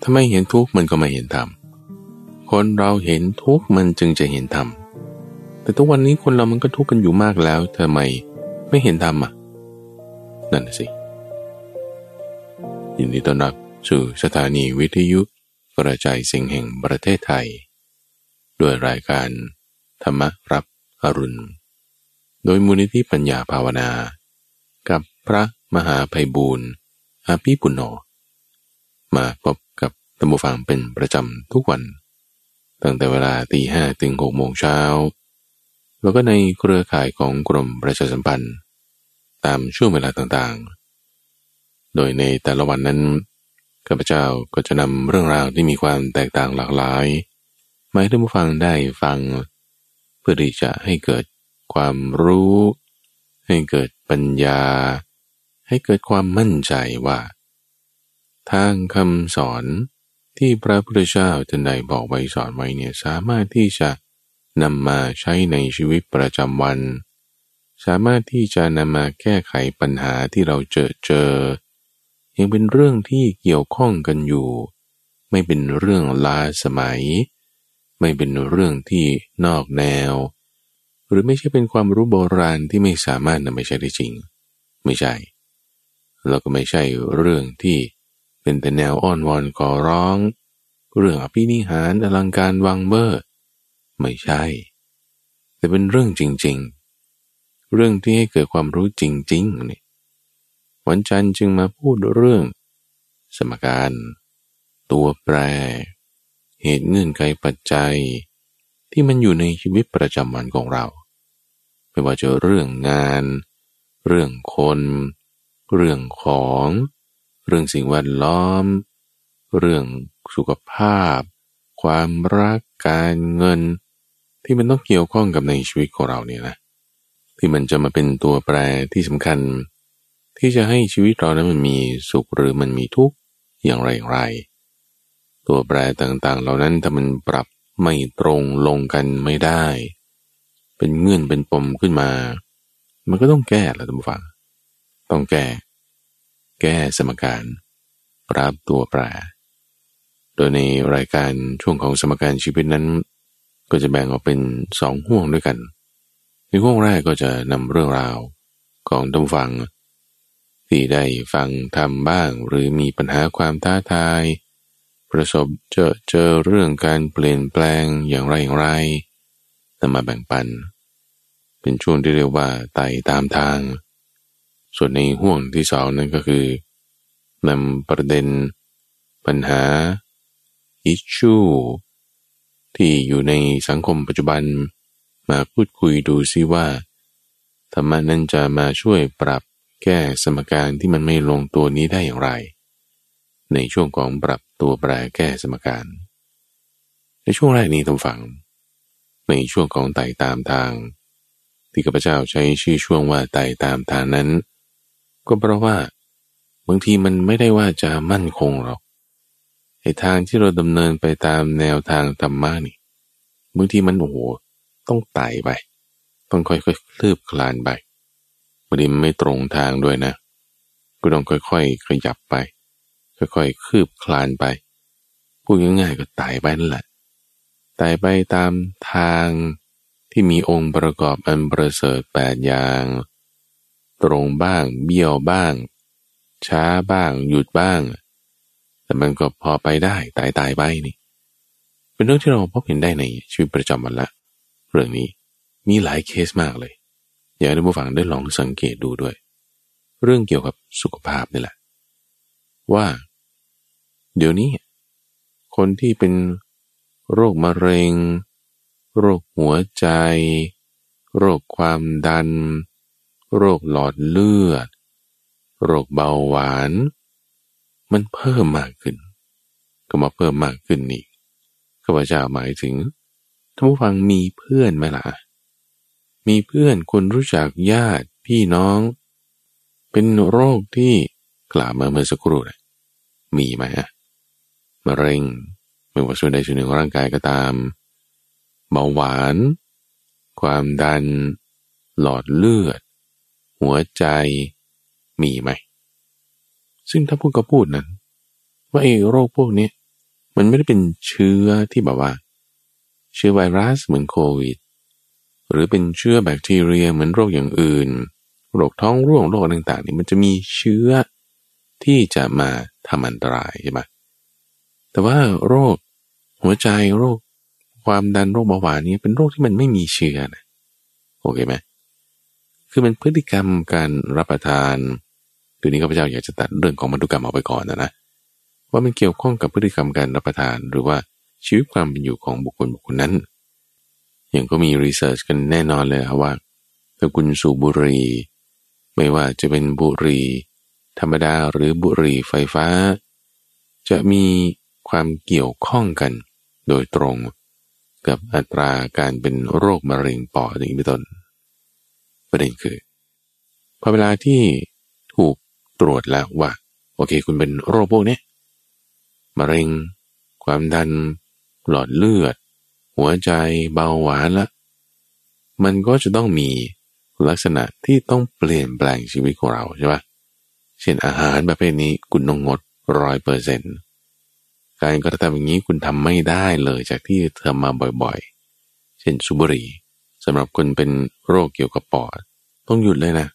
ถ้าไม่เห็นทุกข์มันก็ไม่เห็นธรรม คนเราเห็นทุกข์มันจึงจะเห็นธรรม แต่ทุกวันนี้คนเรามันก็ทุกข์กันอยู่มากแล้วทำไมไม่เห็นธรรมอะ นั่นสิ ยินดีต้อนรับสู่สถานีวิทยุกระจายเสียงแห่งประเทศไทย ด้วยรายการธรรมรับอรุณ โดยมูลนิธิปัญญาภาวนา กับพระมหาภัยบูรณ์อาภีปุณโญ มาพบกับธรรมฟังเป็นประจำทุกวัน ตั้งแต่เวลาตีห้ถึงหกโมงเช้า แล้วก็ในเครือข่ายของกรมประชาสัมพันธ์ ตามช่วงเวลาต่างๆ โดยในแต่ละวันนั้นข้าพเจ้าก็จะนำเรื่องราวที่มีความแตกต่างหลากหลายมาให้ท่านผู้ฟังได้ฟัง เพื่อที่จะให้เกิดความรู้ ให้เกิดปัญญา ให้เกิดความมั่นใจว่า ทางคำสอนที่พระพุทธเจ้าท่านใดบอกไว้สอนไว้เนี่ยสามารถที่จะนำมาใช้ในชีวิตประจำวัน สามารถที่จะนำมาแก้ไขปัญหาที่เราเจอเจอ ยังเป็นเรื่องที่เกี่ยวข้องกันอยู่ ไม่เป็นเรื่องล้าสมัย ไม่เป็นเรื่องที่นอกแนว หรือไม่ใช่เป็นความรู้โบราณที่ไม่สามารถนำไปใช้ได้จริง ไม่ใช่แล้วก็ไม่ใช่เรื่องที่ เป็นแต่แนวอ้อนวอนขอร้อง เรื่องอภินิหารอลังการวังเบอร์ ไม่ใช่ แต่เป็นเรื่องจริง ๆ เรื่องที่ให้เกิดความรู้จริงๆนี่วันจันทร์จึงมาพูดเรื่อง สมการ ตัวแปร เหตุเงื่อนไขปัจจัย ที่มันอยู่ในชีวิตประจำวันของเรา ไม่ว่าจะเรื่องงาน เรื่องคน เรื่องของ เรื่องสิ่งแวดล้อม เรื่องสุขภาพ ความรักการเงิน ที่มันต้องเกี่ยวข้องกับในชีวิตของเราเนี่ยนะที่มันจะมาเป็นตัวแปรที่สำคัญ ที่จะให้ชีวิตเรานั้นมันมีสุขหรือมันมีทุกข์อย่างไรอย่างไร ตัวแปรต่างๆ เหล่านั้นถ้ามันปรับไม่ตรงลงกันไม่ได้ เป็นเงื่อนเป็นปมขึ้นมา มันก็ต้องแก้หละท่านผู้ฟัง ต้องแก้ แก้สมการปรับตัวแปรโดยในรายการช่วงของสมการชีวิตนั้น ก็จะแบ่งออกเป็นสองห่วงด้วยกัน ในห่วงแรกก็จะนำเรื่องราวของท่าฟัง ที่ได้ฟังทำบ้างหรือมีปัญหาความท้าทาย ประสบเจอเจอเรื่องการเปลี่ยนแปลงอย่างไรอย่างไรนำมาแบ่งปัน เป็นช่วงที่เรียกว่าไต่ตามทาง ส่วนในห่วงที่สองนั้นก็คือนำประเด็น ปัญหาอิชชูที่อยู่ในสังคมปัจจุบันมาพูดคุยดูซิว่าธรรมานั้นจะมาช่วยปรับแก้สมการที่มันไม่ลงตัวนี้ได้อย่างไร ในช่วงของปรับตัวแปรแก้สมการ ในช่วงแรกนี้ทำฝัง ในช่วงของไต่ตามทาง ที่ข้าพเจ้าใช้ชื่อช่วงว่าไต่ตามทางนั้น ก็เพราะว่าบางทีมันไม่ได้ว่าจะมั่นคงหรอกไอ้ทางที่เราดำเนินไปตามแนวทางธรรมะนี่บางทีมันโอ้โหต้องไต่ไป ต้องค่อยๆคลืบคลานไปบางทีมันไม่ตรงทางด้วยนะก็ต้องค่อยๆขยับไป ค่อยๆคืบคลานไปพูดง่ายๆก็ไต่ไปนั่นแหละไต่ไปตามทางที่มีองค์ประกอบอันประเสริฐแปดอย่าง ตรงบ้าง เบี้ยวบ้าง ช้าบ้าง หยุดบ้าง แต่มันก็พอไปได้ตายตายไปนี่ เป็นเรื่องที่เราพบเห็นได้ในชีวิตประจำวันละ เรื่องนี้มีหลายเคสมากเลย อยากให้ผู้ฟังได้ลองสังเกตดูด้วย เรื่องเกี่ยวกับสุขภาพนี่แหละ ว่า เดี๋ยวนี้ คนที่เป็นโรคมะเร็ง โรคหัวใจ โรคความดัน โรคหลอดเลือด โรคเบาหวาน มันเพิ่มมากขึ้น ก็มาเพิ่มมากขึ้นนี่ข้าพเจ้าหมายถึงท่านผู้ฟังมีเพื่อนไหมล่ะ มีเพื่อนคนรู้จักญาติพี่น้อง เป็นโรคที่กล่าวมาเมื่อสักครู่นะมีไหมอะมะเร็งไม่ว่าส่วนใดส่วนหนึ่งของร่างกายก็ตาม เบาหวาน ความดัน หลอดเลือด หัวใจมีไหม ซึ่งถ้าพูดก็พูดนั้น ว่าไอ้โรคพวกนี้มันไม่ได้เป็นเชื้อที่แบบว่า เชื้อไวรัสเหมือนโควิด หรือเป็นเชื้อแบคทีเรียเหมือนโรคอย่างอื่น โรคท้องร่วงโรคต่างๆนี่มันจะมีเชื้อที่จะมาทำอันตรายใช่ไหมแต่ว่าโรคหัวใจโรคความดันโรคเบาหวานนี้เป็นโรคที่มันไม่มีเชื้อนะโอเคไหม คือมันพฤติกรรมการรับประทานทีนี้ข้าพเจ้าอยากจะตัดเรื่องของมันุกรรมออกไปก่อนนะนะว่ามันเกี่ยวข้องกับพฤติกรรมการรับประทาน หรือว่าชีวิตความเป็นอยู่ของบุคคลบุคคลนั้น อย่างก็มีรีเสิร์ชกันแน่นอนเลยว่าถ้าคุณสูบบุหรี่ไม่ว่าจะเป็นบุหรี่ธรรมดาหรือบุหรี่ไฟฟ้า จะมีความเกี่ยวข้องกัน โดยตรงกับอัตราการเป็นโรคมะเร็งปอดอย่างนี้เป็นต้น ประเด็นคือพอเวลาที่ถูกตรวจแล้วว่า โอเค คุณเป็นโรคพวกนี้มะเร็ง ความดัน หลอดเลือด หัวใจเบาหวานละ มันก็จะต้องมีลักษณะที่ต้องเปลี่ยนแปลงชีวิตของเราใช่ปะเช่นอาหารประเภทนี้คุณต้องงดร้อยเปอร์เซ็นต์การกระทำอย่างนี้คุณทำไม่ได้เลยจากที่ทำมาบ่อยๆ เช่นสุบรีำหรับคนเป็นโรคเกี่ยวกับปอด ต้องหยุดเลยนะ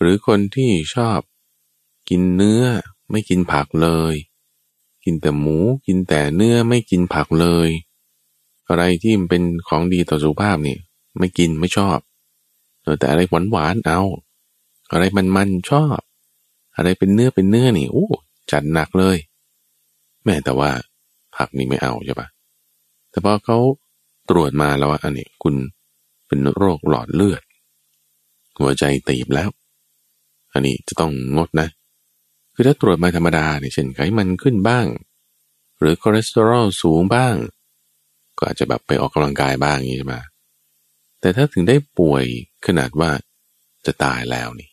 หรือคนที่ชอบ กินเนื้อไม่กินผักเลย กินแต่หมูกินแต่เนื้อไม่กินผักเลย อะไรที่มันเป็นของดีต่อสุขภาพนี่ไม่กินไม่ชอบแต่อะไรหวานหวานเอา อะไรมันมันชอบ อะไรเป็นเนื้อเป็นเนื้อนี่โอ้จัดหนักเลย แม่แต่ว่าผักนี่ไม่เอาใช่ปะแต่พอเขาตรวจมาแล้วว่าอันนี้คุณ เป็นโรคหลอดเลือด หัวใจตีบแล้ว อันนี้จะต้องงดนะ คือถ้าตรวจมาธรรมดาเนี่ยเช่นไขมันขึ้นบ้าง หรือคอเลสเตอรอลสูงบ้าง ก็อาจจะแบบไปออกกำลังกายบ้างนี้ใช่ไหมแต่ถ้าถึงได้ป่วยขนาดว่าจะตายแล้วนี่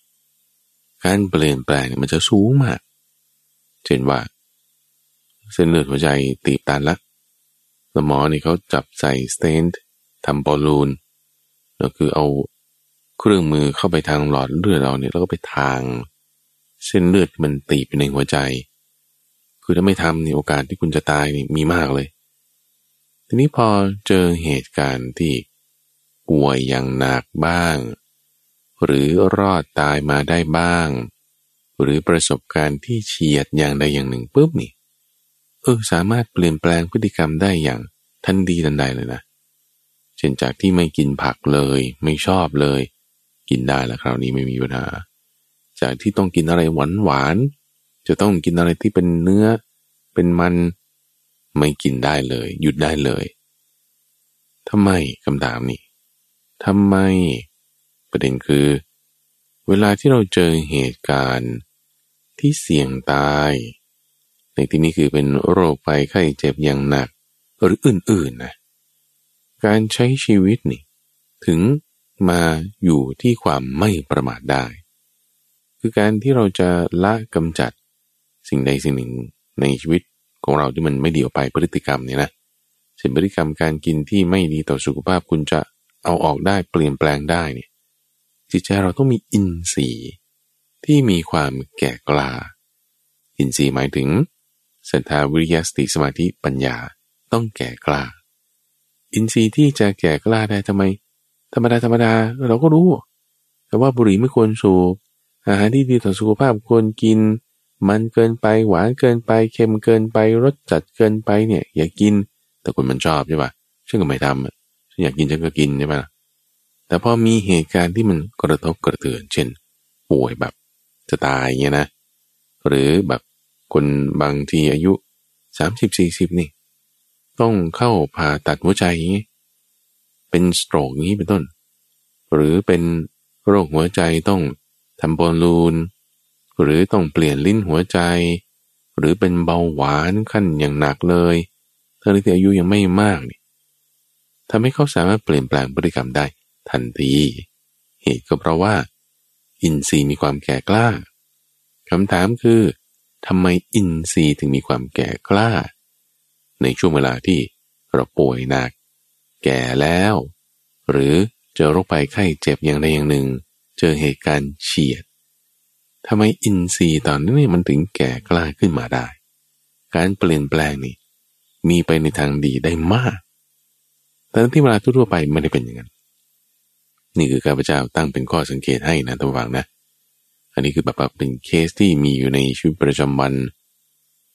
การเปลี่ยนแปลงมันจะสูงมาก เช่นว่า เส้นเลือดหัวใจตีบตันละสมอนี่เขาจับใส่ stent ทำบอลลูน ก็คือเอาเครื่องมือเข้าไปทางหลอดเลือดเราเนี่ยแล้วก็ไปทาง เส้นเลือดมันตีบในหัวใจ คือถ้าไม่ทำนี่โอกาสที่คุณจะตายนี่มีมากเลย ทีนี้พอเจอเหตุการณ์ที่ป่วยอย่างหนักบ้าง หรือรอดตายมาได้บ้าง หรือประสบการณ์ที่เฉียดอย่างใดอย่างหนึ่งปุ๊บนี่เออสามารถเปลี่ยนแปลงพฤติกรรมได้อย่างทันดีทันใดเลยนะเช่นจากที่ไม่กินผักเลย ไม่ชอบเลย กินได้แล้วคราวนี้ไม่มีปัญหา จากที่ต้องกินอะไรหวานหวานจะต้องกินอะไรที่เป็นเนื้อ เป็นมันไม่กินได้เลย หยุดได้เลยทำไมคำถามนี้ทำไม ประเด็นคือ เวลาที่เราเจอเหตุการณ์ที่เสี่ยงตาย ในที่นี้คือเป็นโรคภัยไข้เจ็บอย่างหนัก หรืออื่นๆนะ การใช้ชีวิตนี่ ถึงมาอยู่ที่ความไม่ประมาทได้ คือการที่เราจะละกำจัดสิ่งใดสิ่งหนึ่งในชีวิตของเราที่มันไม่ดีออกไปพฤติกรรมเนี่ยนะเช่นพฤติกรรมการกินที่ไม่ดีต่อสุขภาพคุณจะเอาออกได้เปลี่ยนแปลงได้เนี่ยจิตใจเราต้องมีอินทรีย์ที่มีความแก่กล้าอินทรีย์หมายถึงศรัทธาวิริยสติสมาธิปัญญาต้องแก่กล้า อินทรีย์ที่จะแก่กล้าได้ทำไม ธรรมดาธรรมดาเราก็รู้ แต่ว่าบุหรี่ไม่ควรสูบอาหารที่ดีต่อสุขภาพควรกิน มันเกินไปหวานเกินไปเค็มเกินไปรสจัดเกินไปเนี่ยอย่ากิน แต่คนมันชอบใช่ปะฉันก็ไม่ทำฉันอยากกินฉันก็กินใช่ปะแต่พอมีเหตุการณ์ที่มันกระทบกระเทือน เช่น ป่วยแบบจะตายเงี้ยนะ หรือแบบคนบางทีอายุสามสิบสี่สิบนี่ ต้องเข้าผ่าตัดหัวใจอย่างนี้ เป็นสโตรกนี้เป็นต้น หรือเป็นโรคหัวใจต้องทำบอลลูน หรือต้องเปลี่ยนลิ้นหัวใจ หรือเป็นเบาหวานขั้นอย่างหนักเลยทั้งที่อายุยังไม่มากนี่ทำให้เขาสามารถเปลี่ยนแปลงพฤติกรรมได้ทันที เหตุก็เพราะว่า อินทรีย์มีความแก่กล้าคำถามคือทำไมอินทรีย์ถึงมีความแก่กล้า ในช่วงเวลาที่เราป่วยหนัก แก่แล้ว หรือเจอโรคภัยไข้เจ็บอย่างใดอย่างหนึ่ง เจอเหตุการณ์เฉียดทำไมอินทรีย์ตอนนี้มันถึงแก่กล้าขึ้นมาได้ การเปลี่ยนแปลงนี่มีไปในทางดีได้มาก แต่ที่เวลาทั่วไปไม่ได้เป็นอย่างนั้น นี่คือข้าพเจ้าตั้งเป็นข้อสังเกตให้นะท่านฟังนะ อันนี้คือแบบเป็นเคสที่มีอยู่ในชีวิตประจำวัน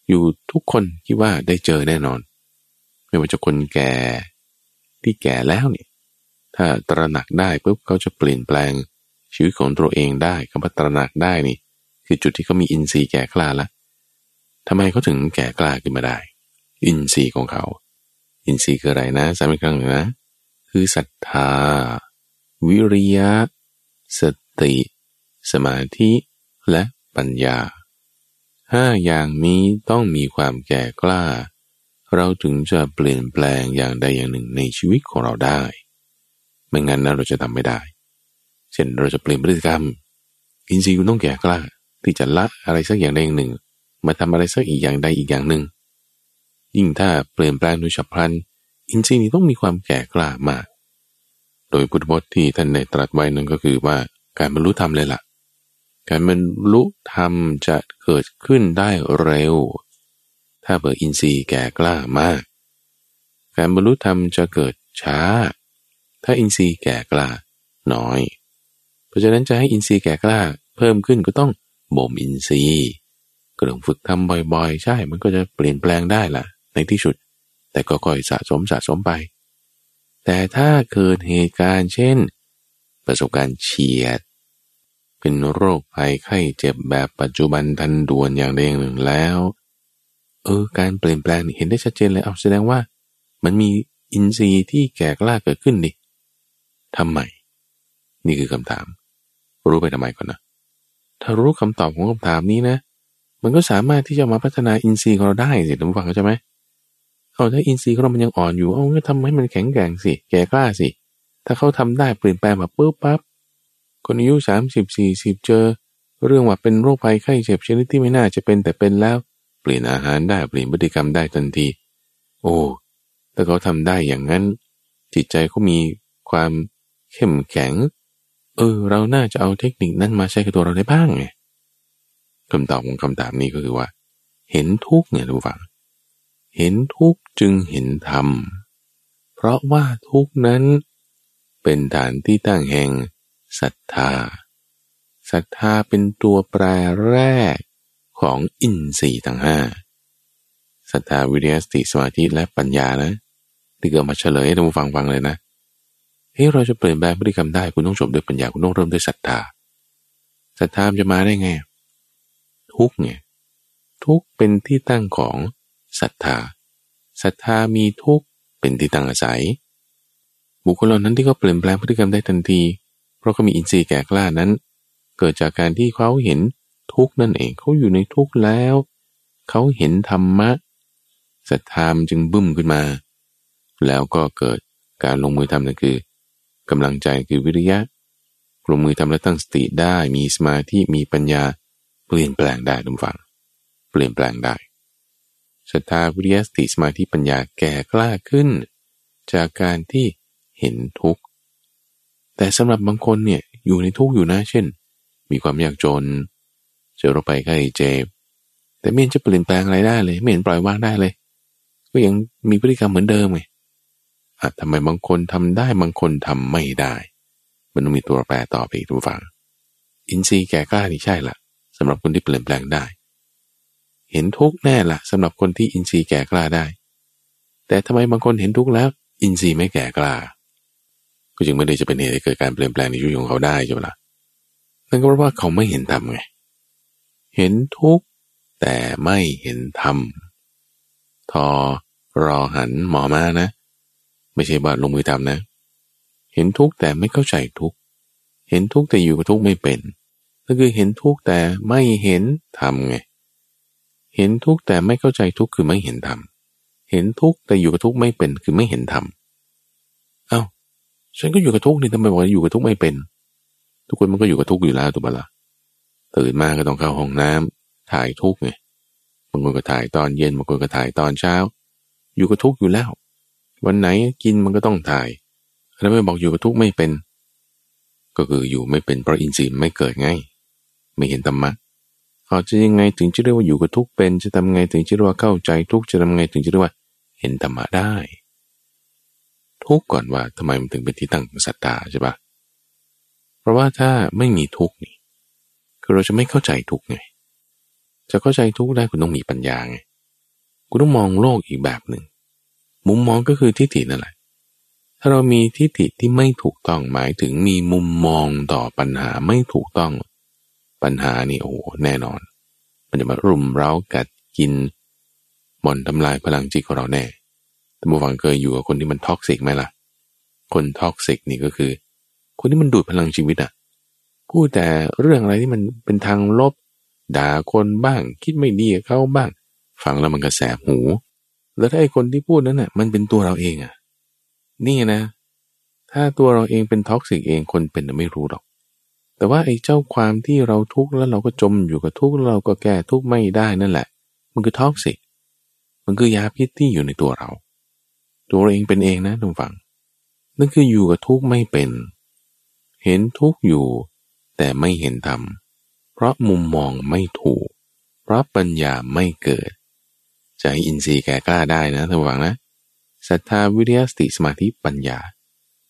อยู่ทุกคนคิดว่าได้เจอแน่นอน ไม่ว่าจะคนแก่ที่แก่แล้วเนี่ยถ้าตระหนักได้ปุ๊บเขาจะเปลี่ยนแปลงชีวิตของตัวเองได้คำว่าตระหนักได้นี่ คือจุดที่เขามีอินทรีย์แก่กล้าละทำไมเขาถึงแก่กล้าขึ้นมาได้ อินทรีย์ของเขา อินทรีย์คืออะไรนะสามครั้งนะ คือศรัทธา วิริยะ สติ สมาธิ และปัญญา ห้าอย่างนี้ต้องมีความแก่กล้า เราถึงจะเปลี่ยนแปลงอย่างใดอย่างหนึ่งในชีวิตของเราได้ ไม่งั้นนะเราจะทำไม่ได้ เช่นเราจะเปลี่ยนพฤติกรรม อินทรีย์คุณต้องแก่กล้า ที่จะละอะไรสักอย่างใดอย่างหนึ่ง มาทำอะไรสักอีกอย่างใดอีกอย่างหนึ่ง ยิ่งถ้าเปลี่ยนแปลงโดยฉับพลัน อินทรีย์นี้ต้องมีความแก่กล้ามาก โดยพุทธพจน์ที่ท่านได้ตรัสไว้นั้นก็คือว่าการบรรลุธรรมเลยล่ะ การบรรลุธรรมจะเกิดขึ้นได้เร็ว ถ้าเปิดอินทรีย์แก่กล้ามาก การบรรลุธรรมจะเกิดช้า ถ้าอินทรีย์แก่กล้าน้อย เพราะฉะนั้นจะให้อินทรีย์แก่กล้าเพิ่มขึ้นก็ต้องบ่มอินทรีย์ก็ต้องฝึกทำบ่อยๆ ใช่ มันก็จะเปลี่ยนแปลงได้ล่ะ ในที่สุด แต่ก็ค่อยสะสมสะสมไป แต่ถ้าเกิดเหตุการณ์เช่น ประสบการณ์เฉียด เป็นโรคภัยไข้เจ็บแบบปัจจุบันทันด่วนอย่างใดอย่างหนึ่งแล้ว เออ การเปลี่ยนแปลงเห็นได้ชัดเจนเลยเอาแสดงว่า มันมีอินทรีย์ที่แก่กล้าเกิดขึ้นดิทำไม นี่คือคำถาม รู้ไปทำไมก่อนนะ ถ้ารู้คำตอบของคำถามนี้นะ มันก็สามารถที่จะมาพัฒนาอินทรีย์ของเราได้สิท่านผู้ฟังเข้าใจไหมเอาถ้าอินทรีย์ของเรามันยังอ่อนอยู่ เอาก็ทำให้มันแข็งแกร่งสิ แก่กล้าสิ ถ้าเขาทำได้เปลี่ยนแปลงแบบปุ๊บปั๊บ คนอายุสามสิบสี่สิบเจอ เรื่องว่าเป็นโรคภัยไข้เจ็บชนิดที่ไม่น่าจะเป็นแต่เป็นแล้ว เปลี่ยนอาหารได้เปลี่ยนพฤติกรรมได้ทันที โอ้ถ้าเขาทำได้อย่างนั้น จิตใจเขามีความเข้มแข็ง เออ เราน่าจะเอาเทคนิคนั้นมาใช้กับตัวเราได้บ้างไงคำตอบของคำถามนี้ก็คือว่า เห็นทุกเนี่ยทุกฝัง เห็นทุกจึงเห็นธรรมเพราะว่าทุกนั้นเป็นฐานที่ตั้งแห่ง ศรัทธาศรัทธาเป็นตัวแปรแรกของอินทรีย์ทั้งห้าศรัทธาวิริยสติสมาธิและปัญญานะที่เกิดมาเฉลยให้ท่านผู้ฟังฟังเลยนะเฮ้ยเราจะเปลี่ยนแปลงพฤติกรรมได้คุณต้องจบด้วยปัญญาคุณต้องเริ่มด้วยศรัทธาศรัทธาจะมาได้ไง ทุกเนี่ยทุกเป็นที่ตั้งของศรัทธาศรัทธามีทุกเป็นที่ตั้งอาศัย บุคคลเหล่านั้นที่เขาเปลี่ยนแปลงพฤติกรรมได้ทันที เพราะเขามีอินทรีย์แก่กล้านั้น เกิดจากการที่เขาเห็นทุกนั่นเองเขาอยู่ในทุกแล้ว เขาเห็นธรรมะศรัทธามจึงบึ้มขึ้นมา แล้วก็เกิดการลงมือทำนั่นคือกำลังใจคือวิริยะลงมือทำและตั้งสติได้มีสมาธิมีปัญญาเปลี่ยนแปลงได้ทุกฝัง เปลี่ยนแปลงได้ศรัทธาวิริยสติสมาธิปัญญาแก่กล้าขึ้น จากการที่เห็นทุกข์ แต่สำหรับบางคนเนี่ยอยู่ในทุกข์อยู่นะ เช่น มีความยากจนเจอโรคไปไข้เจ็บแต่ไม่เห็นจะเปลี่ยนแปลงอะไรได้เลย ไม่เห็นปล่อยวางได้เลย ก็ยังมีพฤติกรรมเหมือนเดิมไงอาจทำไมบางคนทำได้บางคนทำไม่ได้ มันต้องมีตัวแปรต่อไปอีกทุกฝั่งอินทรีย์แก่กล้านี่ใช่ละสำหรับคนที่เปลี่ยนแปลงได้ เห็นทุกแน่ละสำหรับคนที่อินทรีย์แก่กล้าได้ แต่ทำไมบางคนเห็นทุกแล้ว อินทรีย์ไม่แก่กล้า ก็จึงไม่ได้จะเป็นเหตุให้เกิดการเปลี่ยนแปลงในชีวิตของเขาได้ใช่ไหมล่ะนั่นก็เพราะว่าเขาไม่เห็นธรรมไง เห็นทุกแต่ไม่เห็นธรรม ทอรอหันหมอมานะ ไม่ใช่บาลงมือทำนะ เห็นทุกแต่ไม่เข้าใจทุกเห็นทุกแต่อยู่กับทุกไม่เป็น ก็คือเห็นทุกข์แต่ไม่เห็นธรรมไง เห็นทุกข์แต่ไม่เข้าใจทุกข์คือไม่เห็นธรรม เห็นทุกข์แต่อยู่กับทุกข์ไม่เป็นคือไม่เห็นธรรมเฉันก็อยู่กับทุกข์นี่ทำไมบอกอยู่กับทุกข์ไม่เป็น ทุกคนมันก็อยู่กับทุกข์อยู่แล้วถูกปะละ่ะตื่นมาก็ต้องเข้าห้องน้ำถ่ายทุกข์ไงบางคนก็ถ่ายตอนเย็นบางคนก็ถ่ายตอนเช้า อยู่กับทุกข์อยู่แล้ว วันไหนกินมันก็ต้องถ่ายแล้วไม่บอกอยู่กับทุกข์ไม่เป็น ก็คืออยู่ไม่เป็นเพราะอินทรีย์ไม่เกิดไง ไม่เห็นธรรมะเขาจะยังไงถึงจะเรียกว่าอยู่กับทุกข์เป็น จะทำไงถึงจะเรียกว่าเข้าใจทุกข์จะทำไงถึงจะเรียกว่า เห็นธรรมะได้ ทุกก่อนว่าทำไมมันถึงเป็นที่ตั้งของศรัทธาใช่ปะเพราะว่าถ้าไม่มีทุกนี่คือเราจะไม่เข้าใจทุกไงจะเข้าใจทุกได้คุณต้องมีปัญญาไงคุณต้องมองโลกอีกแบบหนึ่งมุมมองก็คือทิฏฐินั่นแหละ ถ้าเรามีทิฏฐิที่ไม่ถูกต้องหมายถึงมีมุมมองต่อปัญหาไม่ถูกต้อง ปัญหานี่โอ้แน่นอน มันจะมารุมเร้ากัดกินบ่อนทำลายพลังจิตของเราแน่ แต่ผู้ฟังเคยอยู่กับคนที่มัน toxic ไหมล่ะ คน toxic นี่ก็คือ คนที่มันดูดพลังชีวิตอะพูดแต่เรื่องอะไรที่มันเป็นทางลบ ด่าคนบ้าง คิดไม่ดีกับเขาบ้าง ฟังแล้วมันก็แสบหู แล้วถ้าไอ้คนที่พูดนั้นน่ะ มันเป็นตัวเราเองอะนี่นะ ถ้าตัวเราเองเป็น toxic เองคนเป็นไม่รู้หรอก แต่ว่าไอ้เจ้าความที่เราทุกข์แล้วเราก็จมอยู่กับทุกข์เราก็แก้ทุกข์ไม่ได้นั่นแหละ มันคือ toxic มันคือยาพิษที่อยู่ในตัวเรา ตัวเราเองเป็นเองนะผู้ฟัง นั่นคืออยู่กับทุกข์ไม่เป็น เห็นทุกข์อยู่ แต่ไม่เห็นธรรม เพราะมุมมองไม่ถูก เพราะปัญญาไม่เกิด จะให้อินทรีย์แก่กล้าได้นะทุกฝังนะศรัทธาวิริยสติสมาธิปัญญา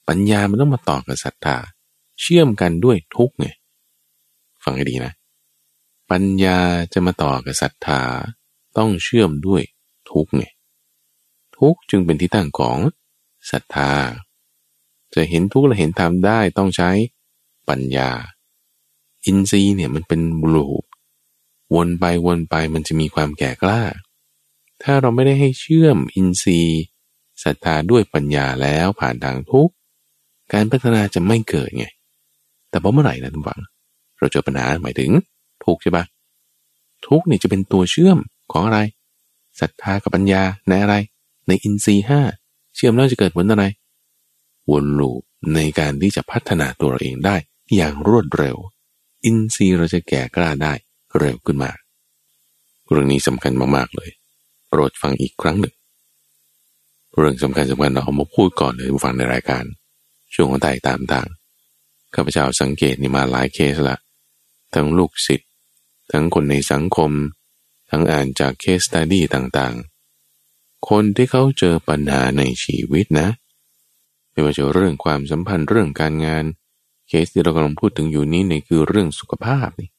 ปัญญามันต้องมาต่อกับศรัทธา เชื่อมกันด้วยทุกไงฟังให้ดีนะ ปัญญาจะมาต่อกับศรัทธา ต้องเชื่อมด้วยทุกเนี่ย ทุกจึงเป็นที่ตั้งของศรัทธา จะเห็นทุกและเห็นธรรมได้ต้องใช้ปัญญา อินทรีย์เนี่ยมันเป็นบุรูวนไปวนไปมันจะมีความแก่กล้า ถ้าเราไม่ได้ให้เชื่อมอินทรีย์ศรัทธาด้วยปัญญาแล้วผ่านทางทุกการพัฒนาจะไม่เกิดไง แต่พอเมื่อไหร่นะทุกฝัง เราเจอปัญหาหมายถึงทุกใช่ปะทุกนี่จะเป็นตัวเชื่อมของอะไรศรัทธากับปัญญาในอะไร ในอินทรีห้าเชื่อมแล้วจะเกิดผลอะไร วนลูปในการที่จะพัฒนาตัวเราเองได้อย่างรวดเร็ว อินทรีย์เราจะแก่กล้าได้เร็วขึ้นมาเรื่องนี้สำคัญมากๆเลย โปรดฟังอีกครั้งหนึ่ง เรื่องสำคัญสำคัญเราเอามาพูดก่อนเลยฟังในรายการ ช่วงของไต่ตามทางข้าพเจ้าสังเกตนี่มาหลายเคสละทั้งลูกศิษย์ทั้งคนในสังคม ทั้งอ่านจาก case study ต่างๆ คนที่เขาเจอปัญหาในชีวิตนะ ไม่ว่าจะเรื่องความสัมพันธ์เรื่องการงาน เคสที่เรากำลังพูดถึงอยู่นี้นี่คือเรื่องสุขภาพนี่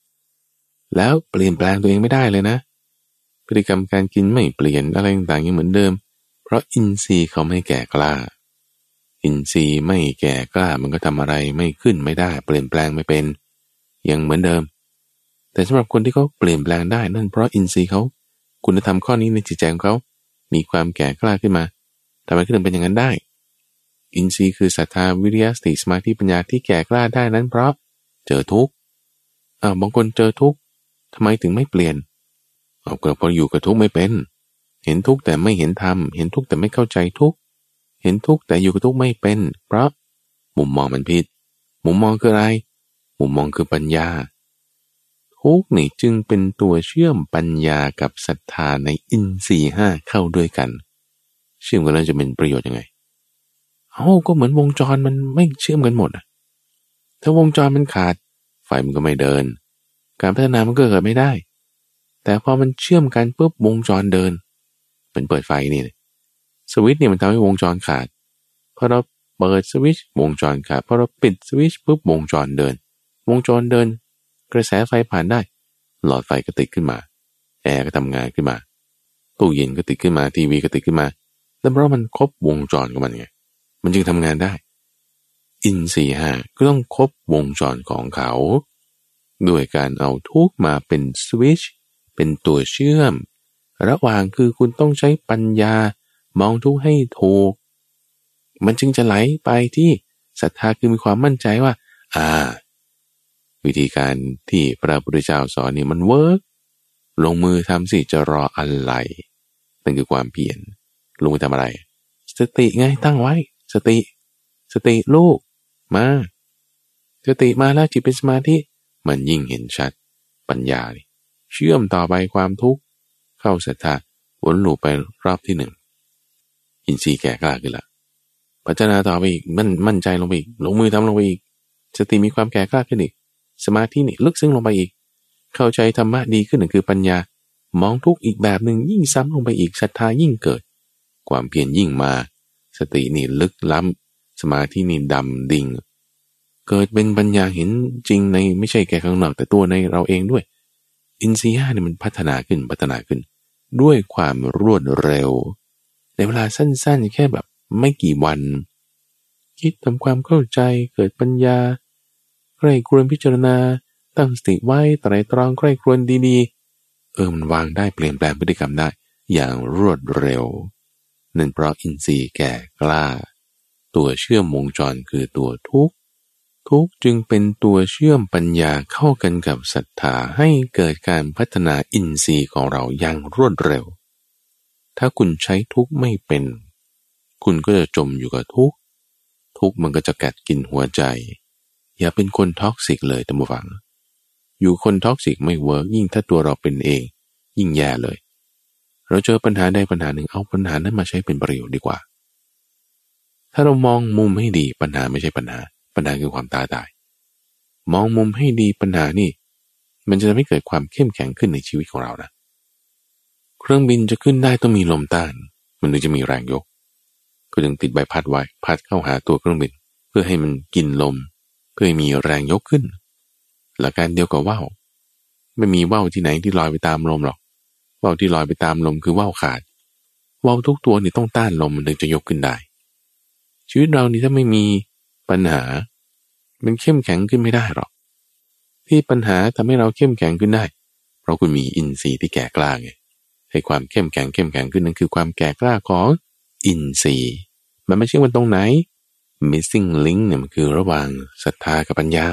แล้วเปลี่ยนแปลงตัวเองไม่ได้เลยนะ พฤติกรรมการกินไม่เปลี่ยนอะไรต่างๆยังเหมือนเดิม เพราะอินทรีย์เขาไม่แก่กล้า อินทรีย์ไม่แก่กล้ามันก็ทำอะไรไม่ขึ้นไม่ได้ เปลี่ยนแปลงไม่เป็น ยังเหมือนเดิม แต่สำหรับคนที่เขาเปลี่ยนแปลงได้นั่นเพราะอินทรีย์เขาคุณธรรมข้อนี้ในจิตใจของเขา มีความแก่กล้าขึ้นมาทำไมถึงเป็นอย่างนั้นได้ อินทรีย์คือศรัทธาวิริยะสติสมาธิปัญญาที่แก่กล้าได้นั้นเพราะเจอทุกข์อ่าบางคนเจอทุกข์ทำไมถึงไม่เปลี่ยนเอาก็พออยู่กับทุกข์ไม่เป็น เห็นทุกข์แต่ไม่เห็นธรรมเห็นทุกข์แต่ไม่เข้าใจทุกข์เห็นทุกข์แต่อยู่กับทุกข์ไม่เป็น เพราะมุมมองมันผิด มุมมองคืออะไร มุมมองคือปัญญา ทุกนี่จึงเป็นตัวเชื่อมปัญญากับศรัทธาในอินทรีห้าเข้าด้วยกัน เชื่อมกันแล้วจะเป็นประโยชน์ยังไงเอาก็เหมือนวงจรมันไม่เชื่อมกันหมดถ้าวงจรมันขาด ไฟมันก็ไม่เดิน การพัฒนามันก็เกิดไม่ได้ แต่พอมันเชื่อมกันปุ๊บวงจรเดินเป็นเปิดไฟนี่สวิตช์เนี่ยมันทำให้วงจรขาดพอเราเปิดสวิตช์วงจรขาดพอเราปิดสวิตช์ปุ๊บวงจรเดิน วงจรเดิน กระแสไฟผ่านได้ หลอดไฟก็ติดขึ้นมา แอร์ก็ทำงานขึ้นมาตู้เย็นก็ติดขึ้นมาทีวีก็ติดขึ้นมาแล้วเพราะมันครบวงจรของมันไงมันจึงทำงานได้ อินสี่ห้าก็ต้องครบวงจรของเขา ด้วยการเอาทุกมาเป็นสวิตช์เป็นตัวเชื่อม ระหว่างคือคุณต้องใช้ปัญญามองทุกให้ถูก มันจึงจะไหลไปที่ศรัทธาคือมีความมั่นใจว่า อ่า วิธีการที่พระพุทธเจ้าสอนนี่มันเวิร์กลงมือทำสิจะรออะไรนั่นคือความเพียรลงมือทำอะไร สติไงตั้งไว้ สติ สติลูกมาสติมาแล้วจิตเป็นสมาธิมันยิ่งเห็นชัดปัญญาเชื่อมต่อไปความทุกข์ เข้าศรัทธาวนลูปไปรอบที่หนึ่งอินทรีย์แก่กล้าขึ้นละพัฒนาต่อไปอีกมั่นมั่นใจลงไปอีกลงมือทำลงไปอีกสติมีความแก่กล้าขึ้นอีก สมาธินี่ลึกซึ้งลงไปอีก เข้าใจธรรมะดีขึ้นหนึ่งคือปัญญา มองทุกอีกแบบหนึ่งยิ่งซ้ำลงไปอีกศรัทธายิ่งเกิด ความเพียรยิ่งมา สตินี่ลึกล้ำสมาธินี่ดำดิ่ง เกิดเป็นปัญญาเห็นจริงในไม่ใช่แค่ข้างนอกแต่ตัวในเราเองด้วย อินทรีย์เนี่ยมันพัฒนาขึ้นพัฒนาขึ้น ด้วยความรวดเร็ว ในเวลาสั้นๆ แค่แบบไม่กี่วัน คิดทำความเข้าใจเกิดปัญญา ใครควรพิจารณา ตั้งสติไว้ไตรตรองใครควรดีๆ เออมันวางได้เปลี่ยนแปลงพฤติกรรมได้ อย่างรวดเร็วนั่นเพราะอินทรีย์แก่กล้า ตัวเชื่อมวงจรคือตัวทุกข์ ทุกข์จึงเป็นตัวเชื่อมปัญญาเข้ากันกับศรัทธาให้เกิดการพัฒนาอินทรีย์ของเราอย่างรวดเร็ว ถ้าคุณใช้ทุกข์ไม่เป็น คุณก็จะจมอยู่กับทุกข์ ทุกข์มันก็จะกัดกินหัวใจ อย่าเป็นคน toxic เลยท่านผู้ฟัง อยู่คน toxic ไม่ work ยิ่งถ้าตัวเราเป็นเอง ยิ่งแย่เลย เราเจอปัญหาใดปัญหาหนึ่งเอาปัญหานั้นมาใช้เป็นประโยชน์ดีกว่า ถ้าเรามองมุมให้ดีปัญหาไม่ใช่ปัญหา ปัญหาคือความตายตาย มองมุมให้ดีปัญหานี่ มันจะทำให้เกิดความเข้มแข็งขึ้นในชีวิตของเรานะ เครื่องบินจะขึ้นได้ต้องมีลมต้าน มันถึงจะมีแรงยก ก็จึงติดใบพัดไว้พัดเข้าหาตัวเครื่องบิน เพื่อให้มันกินลม พื่อให้มีแรงยกขึ้น หลักการเดียวกับว่าวไม่มีว่าวที่ไหนที่ลอยไปตามลมหรอกว่าวที่ลอยไปตามลมคือว่าวขาดว่าวทุกตัวนี่ต้องต้านลมมันถึงจะยกขึ้นได้ ชีวิตเรานี่ถ้าไม่มีปัญหา มันเข้มแข็งขึ้นไม่ได้หรอกที่ปัญหาทำให้เราเข้มแข็งขึ้นได้ เพราะคุณมีอินทรีย์ที่แก่กล้าไงให้ความเข้มแข็งเข้มแข็งขึ้นนั่นคือความแก่กล้าของอินทรีย์ มันไม่ใช่ว่าตรงไหน missing link เนี่ยมันคือระหว่างศรัทธากับปัญญา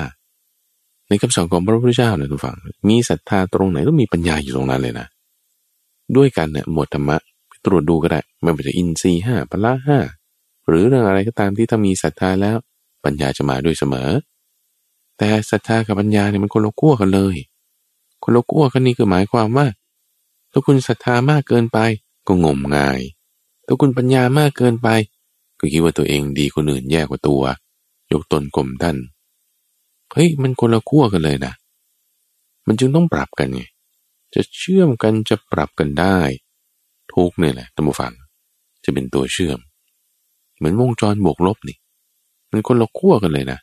ในคำสอนของพระพุทธเจ้าเนี่ยทุกฝังมีศรัทธาตรงไหนต้องมีปัญญาอยู่ตรงนั้นเลยนะ ด้วยกันเนี่ยหมวดธรรมะตรวจดูก็ได้ไม่ว่าจะอินทรีห้าพละห้าหรือเรื่องอะไรก็ตามที่ถ้ามีศรัทธาแล้วปัญญาจะมาด้วยเสมอ แต่ศรัทธากับปัญญาเนี่ยมันคนละขั้วกันเลย คนละขั้วกันนี่คือหมายความว่า ถ้าคุณศรัทธามากเกินไปก็งมงาย ถ้าคุณปัญญามากเกินไป ก็คิดว่าตัวเองดีคนอื่นแย่กว่าตัว ยกตนกลมท่านเฮ้ยมันคนละขั้วกันเลยนะ มันจึงต้องปรับกันไงจะเชื่อมกันจะปรับกันได้ ทุกเนี่ยแหละท่านผู้ฟัง จะเป็นตัวเชื่อม เหมือนวงจรบวกลบนี่ มันคนละขั้วกันเลยนะ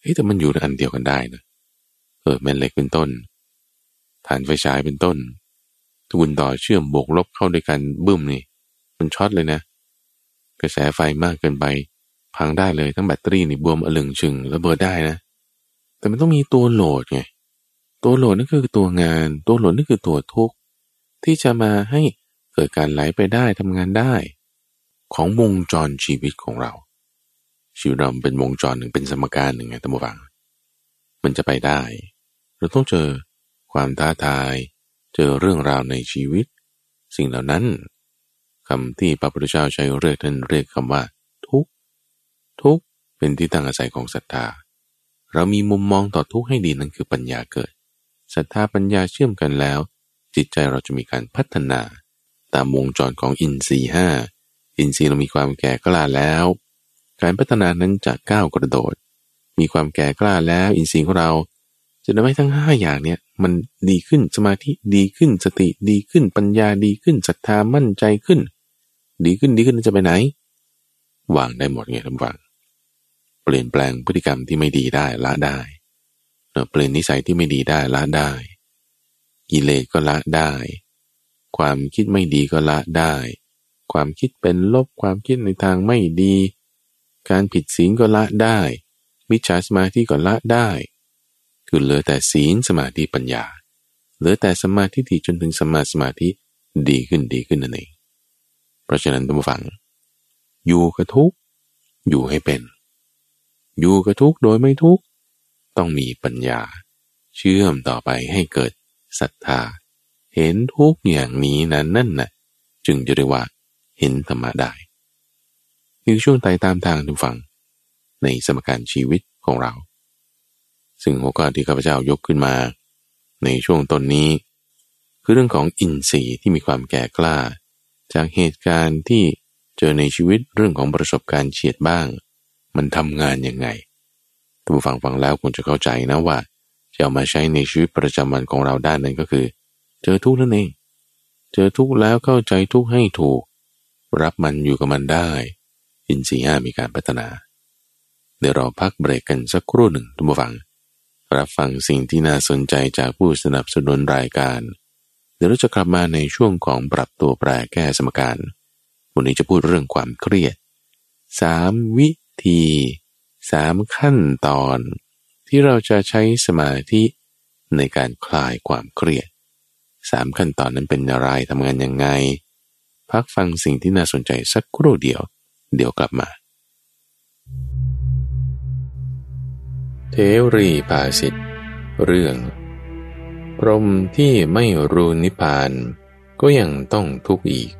เฮ้ยแต่มันอยู่ในอันเดียวกันได้นะเออแม่เหล็กเป็นต้นฐานไฟฉายเป็นต้นทุนต่อเชื่อมบวกลบเข้าด้วยกันบึ้มนี่ มันช็อตเลยนะ กระแสไฟมากเกินไป พังได้เลยทั้งแบตเตอรี่นี่บวมอลึงชึงระเบิดได้นะ แต่มันต้องมีตัวโหลดไง ตัวโหลดนั่นคือตัวงาน ตัวโหลดนั่นคือตัวทุกข์ที่จะมาให้เกิดการไหลไปได้ทำงานได้ ของวงจรชีวิตของเรา ชีวิตเราเป็นวงจรหนึ่งเป็นสมการหนึ่งไงตั้งบังมันจะไปได้ เราต้องเจอความท้าทาย เจอเรื่องราวในชีวิต สิ่งเหล่านั้น คำที่พระพุทธเจ้าใช้เรียกท่านเรียกคำว่า ทุกทุกเป็นที่ตั้งอาศัยของศรัทธา เรามีมุมมองต่อทุกให้ดีนั่นคือปัญญาเกิดศรัทธาปัญญาเชื่อมกันแล้ว จิตใจเราจะมีการพัฒนา ตามวงจรของอินทรีห้าอินทรีย์เรามีความแก่กล้าแล้ว การพัฒนานั้นจะก้าวกระโดด มีความแก่กล้าแล้ว อินทรีย์ของเราจะทำให้ทั้งห้าอย่างเนี้ยมันดีขึ้นสมาธิดีขึ้นสติดีขึ้นปัญญาดีขึ้นศรัทธามั่นใจขึ้น ดีขึ้นดีขึ้นจะไปไหน วางได้หมดไงท่านฟัง เปลี่ยนแปลงพฤติกรรมที่ไม่ดีได้ละได้เปลี่ยนนิสัยที่ไม่ดีได้ละได้ กิเลสก็ละได้ ความคิดไม่ดีก็ละได้ ความคิดเป็นลบความคิดในทางไม่ดี การผิดศีลก็ละได้มิจฉาสมาธิก็ละได้ คือเหลือแต่ศีลสมาธิปัญญา เหลือแต่สมาธิที่จนถึงสมาสมาธิดีขึ้นดีขึ้นนั่นเอง เพราะฉะนั้นท่านฟัง อยู่กับทุกอยู่ให้เป็น อยู่กับทุกโดยไม่ทุกต้องมีปัญญา เชื่อมต่อไปให้เกิดศรัทธา เห็นทุกอย่างนี้นั้นนั่นน่ะ จึงจะเรียกว่า เห็นธรรมะได้คือช่วงไต่ตามทางทุกฝั่งในสมการชีวิตของเรา ซึ่งหัวข้อที่ข้าพเจ้ายกขึ้นมา ในช่วงต้นนี้ คือเรื่องของอินทรีย์ที่มีความแก่กล้า จากเหตุการณ์ที่เจอในชีวิตเรื่องของประสบการณ์เฉียดบ้าง มันทำงานยังไงท่านผู้ฟังฟังแล้วคงจะเข้าใจนะว่าจะเอามาใช้ในชีวิตประจำวันของเราด้านนั้นก็คือ เจอทุกข์นั่นเอง เจอทุกข์แล้วเข้าใจทุกข์ให้ถูก รับมันอยู่กับมันได้ อินทรีย์ห้ามีการพัฒนา เดี๋ยวเราพักเบรกกันสักครู่หนึ่งทุกฟัง รับฟังสิ่งที่น่าสนใจจากผู้สนับสนุนรายการ เดี๋ยวเราจะกลับมาในช่วงของปรับตัวแปรแก้สมการ วันนี้จะพูดเรื่องความเครียดสามวิธีสามขั้นตอน ที่เราจะใช้สมาธิในการคลายความเครียดสามขั้นตอนนั้นเป็นอะไรทำงานยังไง พักฟังสิ่งที่น่าสนใจสักครู่เดียว เดี๋ยวกลับมา เทรีภาสิทธ์เรื่อง พรมที่ไม่รู้นิพพาน ก็ยังต้องทุกข์อีก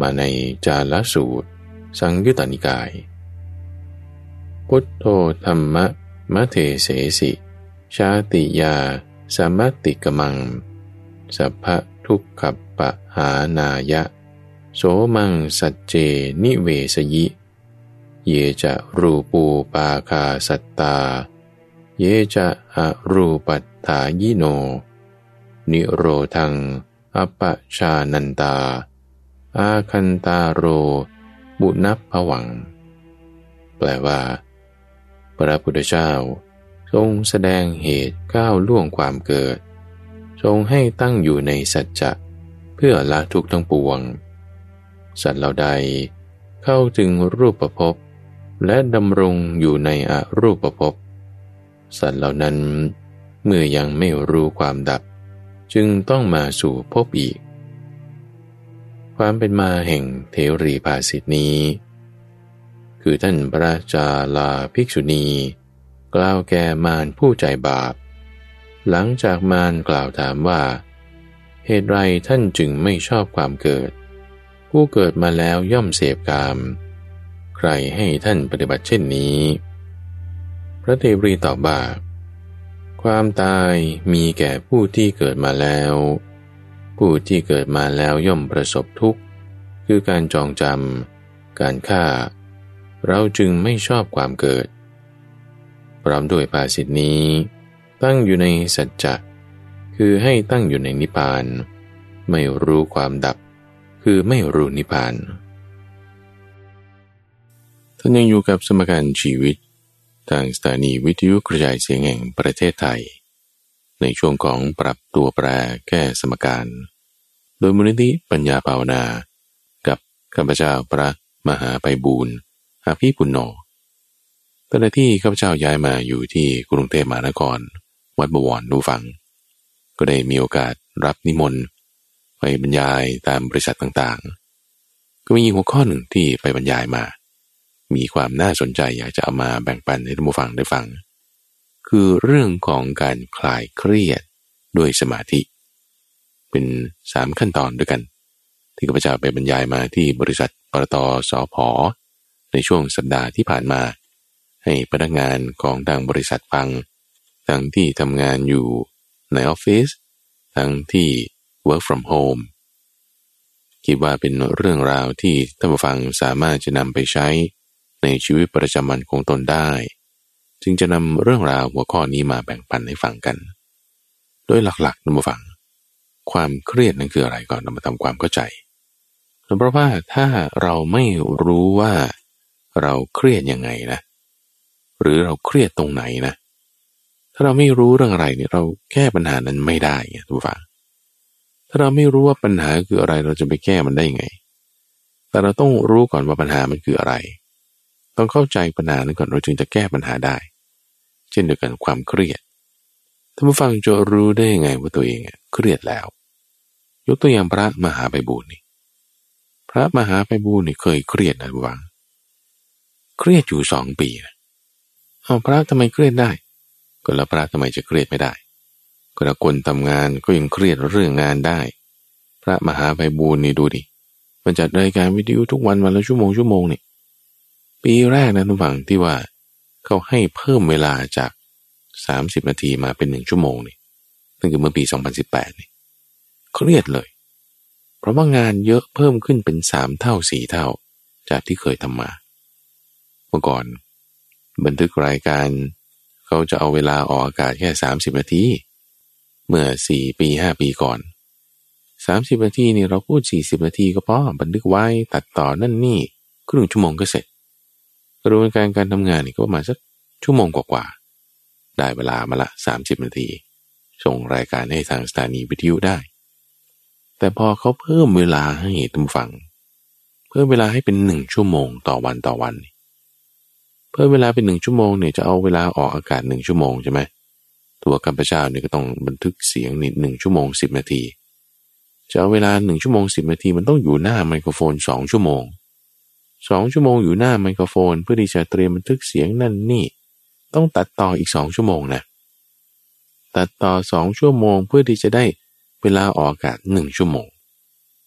มาในจาลสูตร สังยุตตนิกาย พุทโธธรรมะมะเทเสสิ ชาติยาสมัติกมัง สัพพทุกขปะหานายะ โสมังสัจเจนิเวสยิ เยจะรูปูปาคาสัตตา เยจะอรูปัฏฐายิโน นิโรธังอปชานันตา อาคันตาโร บุนับผวัง แปลว่า พระพุทธเจ้า ทรงแสดงเหตุก้าวล่วงความเกิด ทรงให้ตั้งอยู่ในสัจจะเพื่อละทุกข์ทั้งปวง สัตว์เหล่าใดเข้าถึงรูปประพและดำรงอยู่ในอรูปประพ สัตว์เหล่านั้นเมื่อยังไม่รู้ความดับ จึงต้องมาสู่พบอีก ความเป็นมาแห่งเทรีภาสิทนี้ คือท่านพระจาลาภิกษุณี กล่าวแก่มารผู้ใจบาป หลังจากมารกล่าวถามว่า เหตุไรท่านจึงไม่ชอบความเกิด ผู้เกิดมาแล้วย่อมเสพกาม ใครให้ท่านปฏิบัติเช่นนี้ พระเทวรีตอบว่าความตายมีแก่ผู้ที่เกิดมาแล้ว ผู้ที่เกิดมาแล้วย่อมประสบทุกข์ คือการจองจำการฆ่า เราจึงไม่ชอบความเกิด พร้อมด้วยภาษิตนี้ ตั้งอยู่ในสัจจะคือให้ตั้งอยู่ในนิพพาน ไม่รู้ความดับ คือไม่รู้นิพพานท่านยังอยู่กับสมการชีวิต ทางสถานีวิทยุกระจายเสียงแห่งประเทศไทย ในช่วงของปรับตัวแปรแก้สมการ โดยมูลนิธิปัญญาภาวนา กับข้าพเจ้าพระมหาไปบูรณ์อาภีปุณโญตั้งแต่ที่ข้าพเจ้าย้ายมาอยู่ที่กรุงเทพมหานคร วัดบวรดูฟัง ก็ได้มีโอกาสรับนิมนต์ ไปบรรยายตามบริษัทต่างๆ ก็มีหัวข้อหนึ่งที่ไปบรรยายมา มีความน่าสนใจอยากจะเอามาแบ่งปันให้ท่านผู้ฟังได้ฟัง คือเรื่องของการคลายเครียดด้วยสมาธิ เป็นสามขั้นตอนด้วยกัน ที่ข้าพเจ้าไปบรรยายมาที่บริษัทปตสอพอในช่วงสัปดาห์ที่ผ่านมา ให้พนักงานของทางบริษัทฟัง ทั้งที่ทำงานอยู่ในออฟฟิศทั้งที่ work from home คิดว่าเป็นเรื่องราวที่ท่านผู้ฟังสามารถจะนำไปใช้ ในชีวิตประจำวันของตนได้ จึงจะนำเรื่องราวหัวข้อนี้มาแบ่งปันให้ฟังกัน โดยหลักๆนผู้ฟัง ความเครียดนั้นคืออะไรก่อนนำมาทำความเข้าใจเพราะว่าถ้าเราไม่รู้ว่าเราเครียดยังไงนะ หรือเราเครียดตรงไหนนะ ถ้าเราไม่รู้เรื่องอะไรเนี่ยเราแก้ปัญหานั้นไม่ได้ไงทุกฝังถ้าเราไม่รู้ว่าปัญหาคืออะไรเราจะไปแก้มันได้ยังไง แต่เราต้องรู้ก่อนว่าปัญหามันคืออะไร ต้องเข้าใจปัญหานั้นก่อนเราจึงจะแก้ปัญหาได้ เช่นเดียวกันความเครียดท่านผู้ฟังจะรู้ได้ยังไงว่าตัวเองเครียดแล้ว ยกตัวอย่างพระมหาไปบูรนี่พระมหาไปบูรนี่เคยเครียดนะวังเครียดอยู่สองปีนะเอาพระทำไมเครียดได้ ก็แล้วพระทำไมจะเครียดไม่ได้ ก็ละคนทำงานก็ยังเครียดเรื่องงานได้ พระมหาไพบูลนี่ดูดิมันจัดรายการวิทยุทุกวันวันละชั่วโมงชั่วโมงนี่ ปีแรกนะทุกฝังที่ว่าเขาให้เพิ่มเวลาจาก 30 นาทีมาเป็นหนึ่งชั่วโมงนี่ตั้งแต่เมื่อปี 2018 นี่เครียดเลย เพราะว่างานเยอะเพิ่มขึ้นเป็นสามเท่าสี่เท่า จากที่เคยทำมา เมื่อก่อน บันทึกรายการ เขาจะเอาเวลาออกอากาศแค่สามสิบนาที เมื่อสี่ปีห้าปีก่อนสามสิบนาทีนี่เราพูดสี่สิบนาทีก็พอบันทึกไว้ตัดต่อนั่นนี่ครึ่งชั่วโมงก็เสร็จ กระบวนการการทำงานนี่ก็ประมาณสักชั่วโมงกว่าๆได้เวลามาละสามสิบนาที ส่งรายการให้ทางสถานีวิทยุได้ แต่พอเขาเพิ่มเวลาให้ทุกฝัง เพิ่มเวลาให้เป็นหนึ่งชั่วโมงต่อวันต่อวัน เพิ่มเวลาเป็นหนึ่งชั่วโมงเนี่ยจะเอาเวลาออกอากาศหนึ่งชั่วโมงใช่ไหมตัวกัมพูชาเนี่ยก็ต้องบันทึกเสียงนิดหนึ่งชั่วโมงสิบนาทีจะเอาเวลาหนึ่งชั่วโมงสิบนาทีมันต้องอยู่หน้าไมโครโฟนสองชั่วโมง สองชั่วโมงอยู่หน้าไมโครโฟน เพื่อที่จะเตรียมบันทึกเสียงนั่นนี่ ต้องตัดต่ออีกสองชั่วโมงนะ ตัดต่อสองชั่วโมงเพื่อที่จะได้เวลาออกอากาศหนึ่งชั่วโมง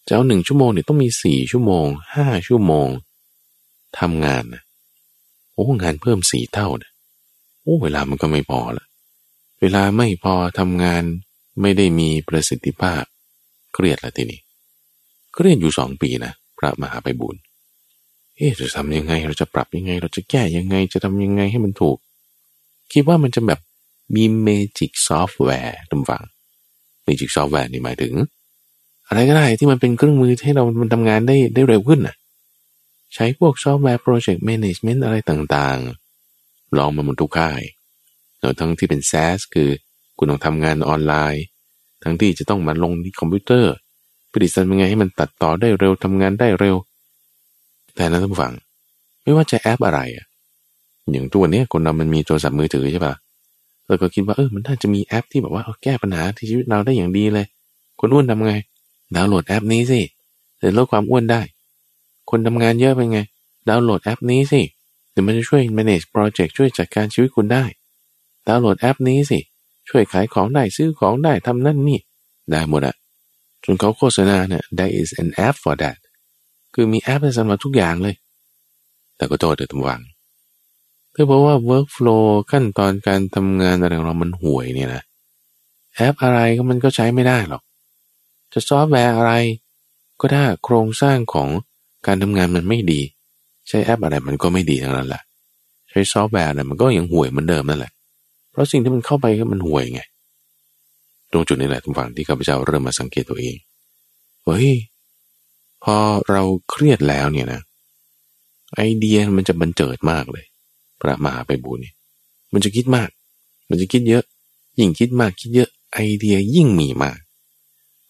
จะเอาหนึ่งชั่วโมงเนี่ยต้องมีสี่ชั่วโมงห้าชั่วโมงทำงานนะโอ้งานเพิ่มสี่เท่านะโอ้เวลามันก็ไม่พอละเวลาไม่พอทำงานไม่ได้มีประสิทธิภาพ เครียดละทีนี้เครียดอยู่สองปีนะพระมหาไพบูลย์ เอ๊ะจะทำยังไง เราจะปรับยังไง เราจะแก้ยังไง จะทำยังไงให้มันถูก คิดว่ามันจะแบบมี magic software ท่านผู้ฟัง magic software นี่หมายถึง อะไรก็ได้ที่มันเป็นเครื่องมือให้เรามันทำงานได้ได้เร็วขึ้นน่ะ ใช้พวก software project management อะไรต่างๆ ลองมาหมดทุกค่ายแล้วทั้งที่เป็น SaaS คือคุณต้องทำงานออนไลน์ ทั้งที่จะต้องมาลงที่คอมพิวเตอร์ผลิตทำยังไงให้มันตัดต่อได้เร็วทำงานได้เร็ว แต่นะท่านผู้ฟัง ไม่ว่าจะแอปอะไรอะอย่างตัวนี้คนเรามันมีโทรศัพท์มือถือใช่ปะเราก็คิดว่าเออมันน่าจะมีแอปที่แบบว่าแก้ปัญหาที่ชีวิตเราได้อย่างดีเลย คนอ้วนทำไงดาวน์โหลดแอปนี้สิจะลดความอ้วนได้ คนทำงานเยอะเป็นไง ดาวน์โหลดแอปนี้สิเดี๋ยวมันจะช่วย manage project ช่วยจัดการชีวิตคุณได้ ดาวน์โหลดแอปนี้สิ ช่วยขายของได้ซื้อของได้ทำนั่นนี่ ได้หมดอะจนเขาโฆษณาเนี่ย there is an app for that คือมีแอปสำหรับทุกอย่างเลย แต่ก็โทษเดือดวังเพื่อเพราะว่า workflow ขั้นตอนการทำงานอะไรของเรามันห่วยเนี่ยนะแอปอะไรก็มันก็ใช้ไม่ได้หรอก จะซอฟต์แวร์อะไร ก็ถ้าโครงสร้างของการทำงานมันไม่ดี ใช้แอปอะไรมันก็ไม่ดีทั้งนั้นแหละใช้ซอฟต์แวร์อะไรมันก็ยังห่วยเหมือนเดิมนั่นแหละ เพราะสิ่งที่มันเข้าไปก็มันห่วยไงตรงจุดนี้แหละทุกฝั่งที่ข้าพเจ้าเริ่มมาสังเกตตัวเองเฮ้ย พอเราเครียดแล้วเนี่ยนะไอเดียมันจะบันเจิดมากเลย พระมหาไปบูนี่มันจะคิดมาก มันจะคิดเยอะ ยิ่งคิดมากคิดเยอะ ไอเดียยิ่งมีมาก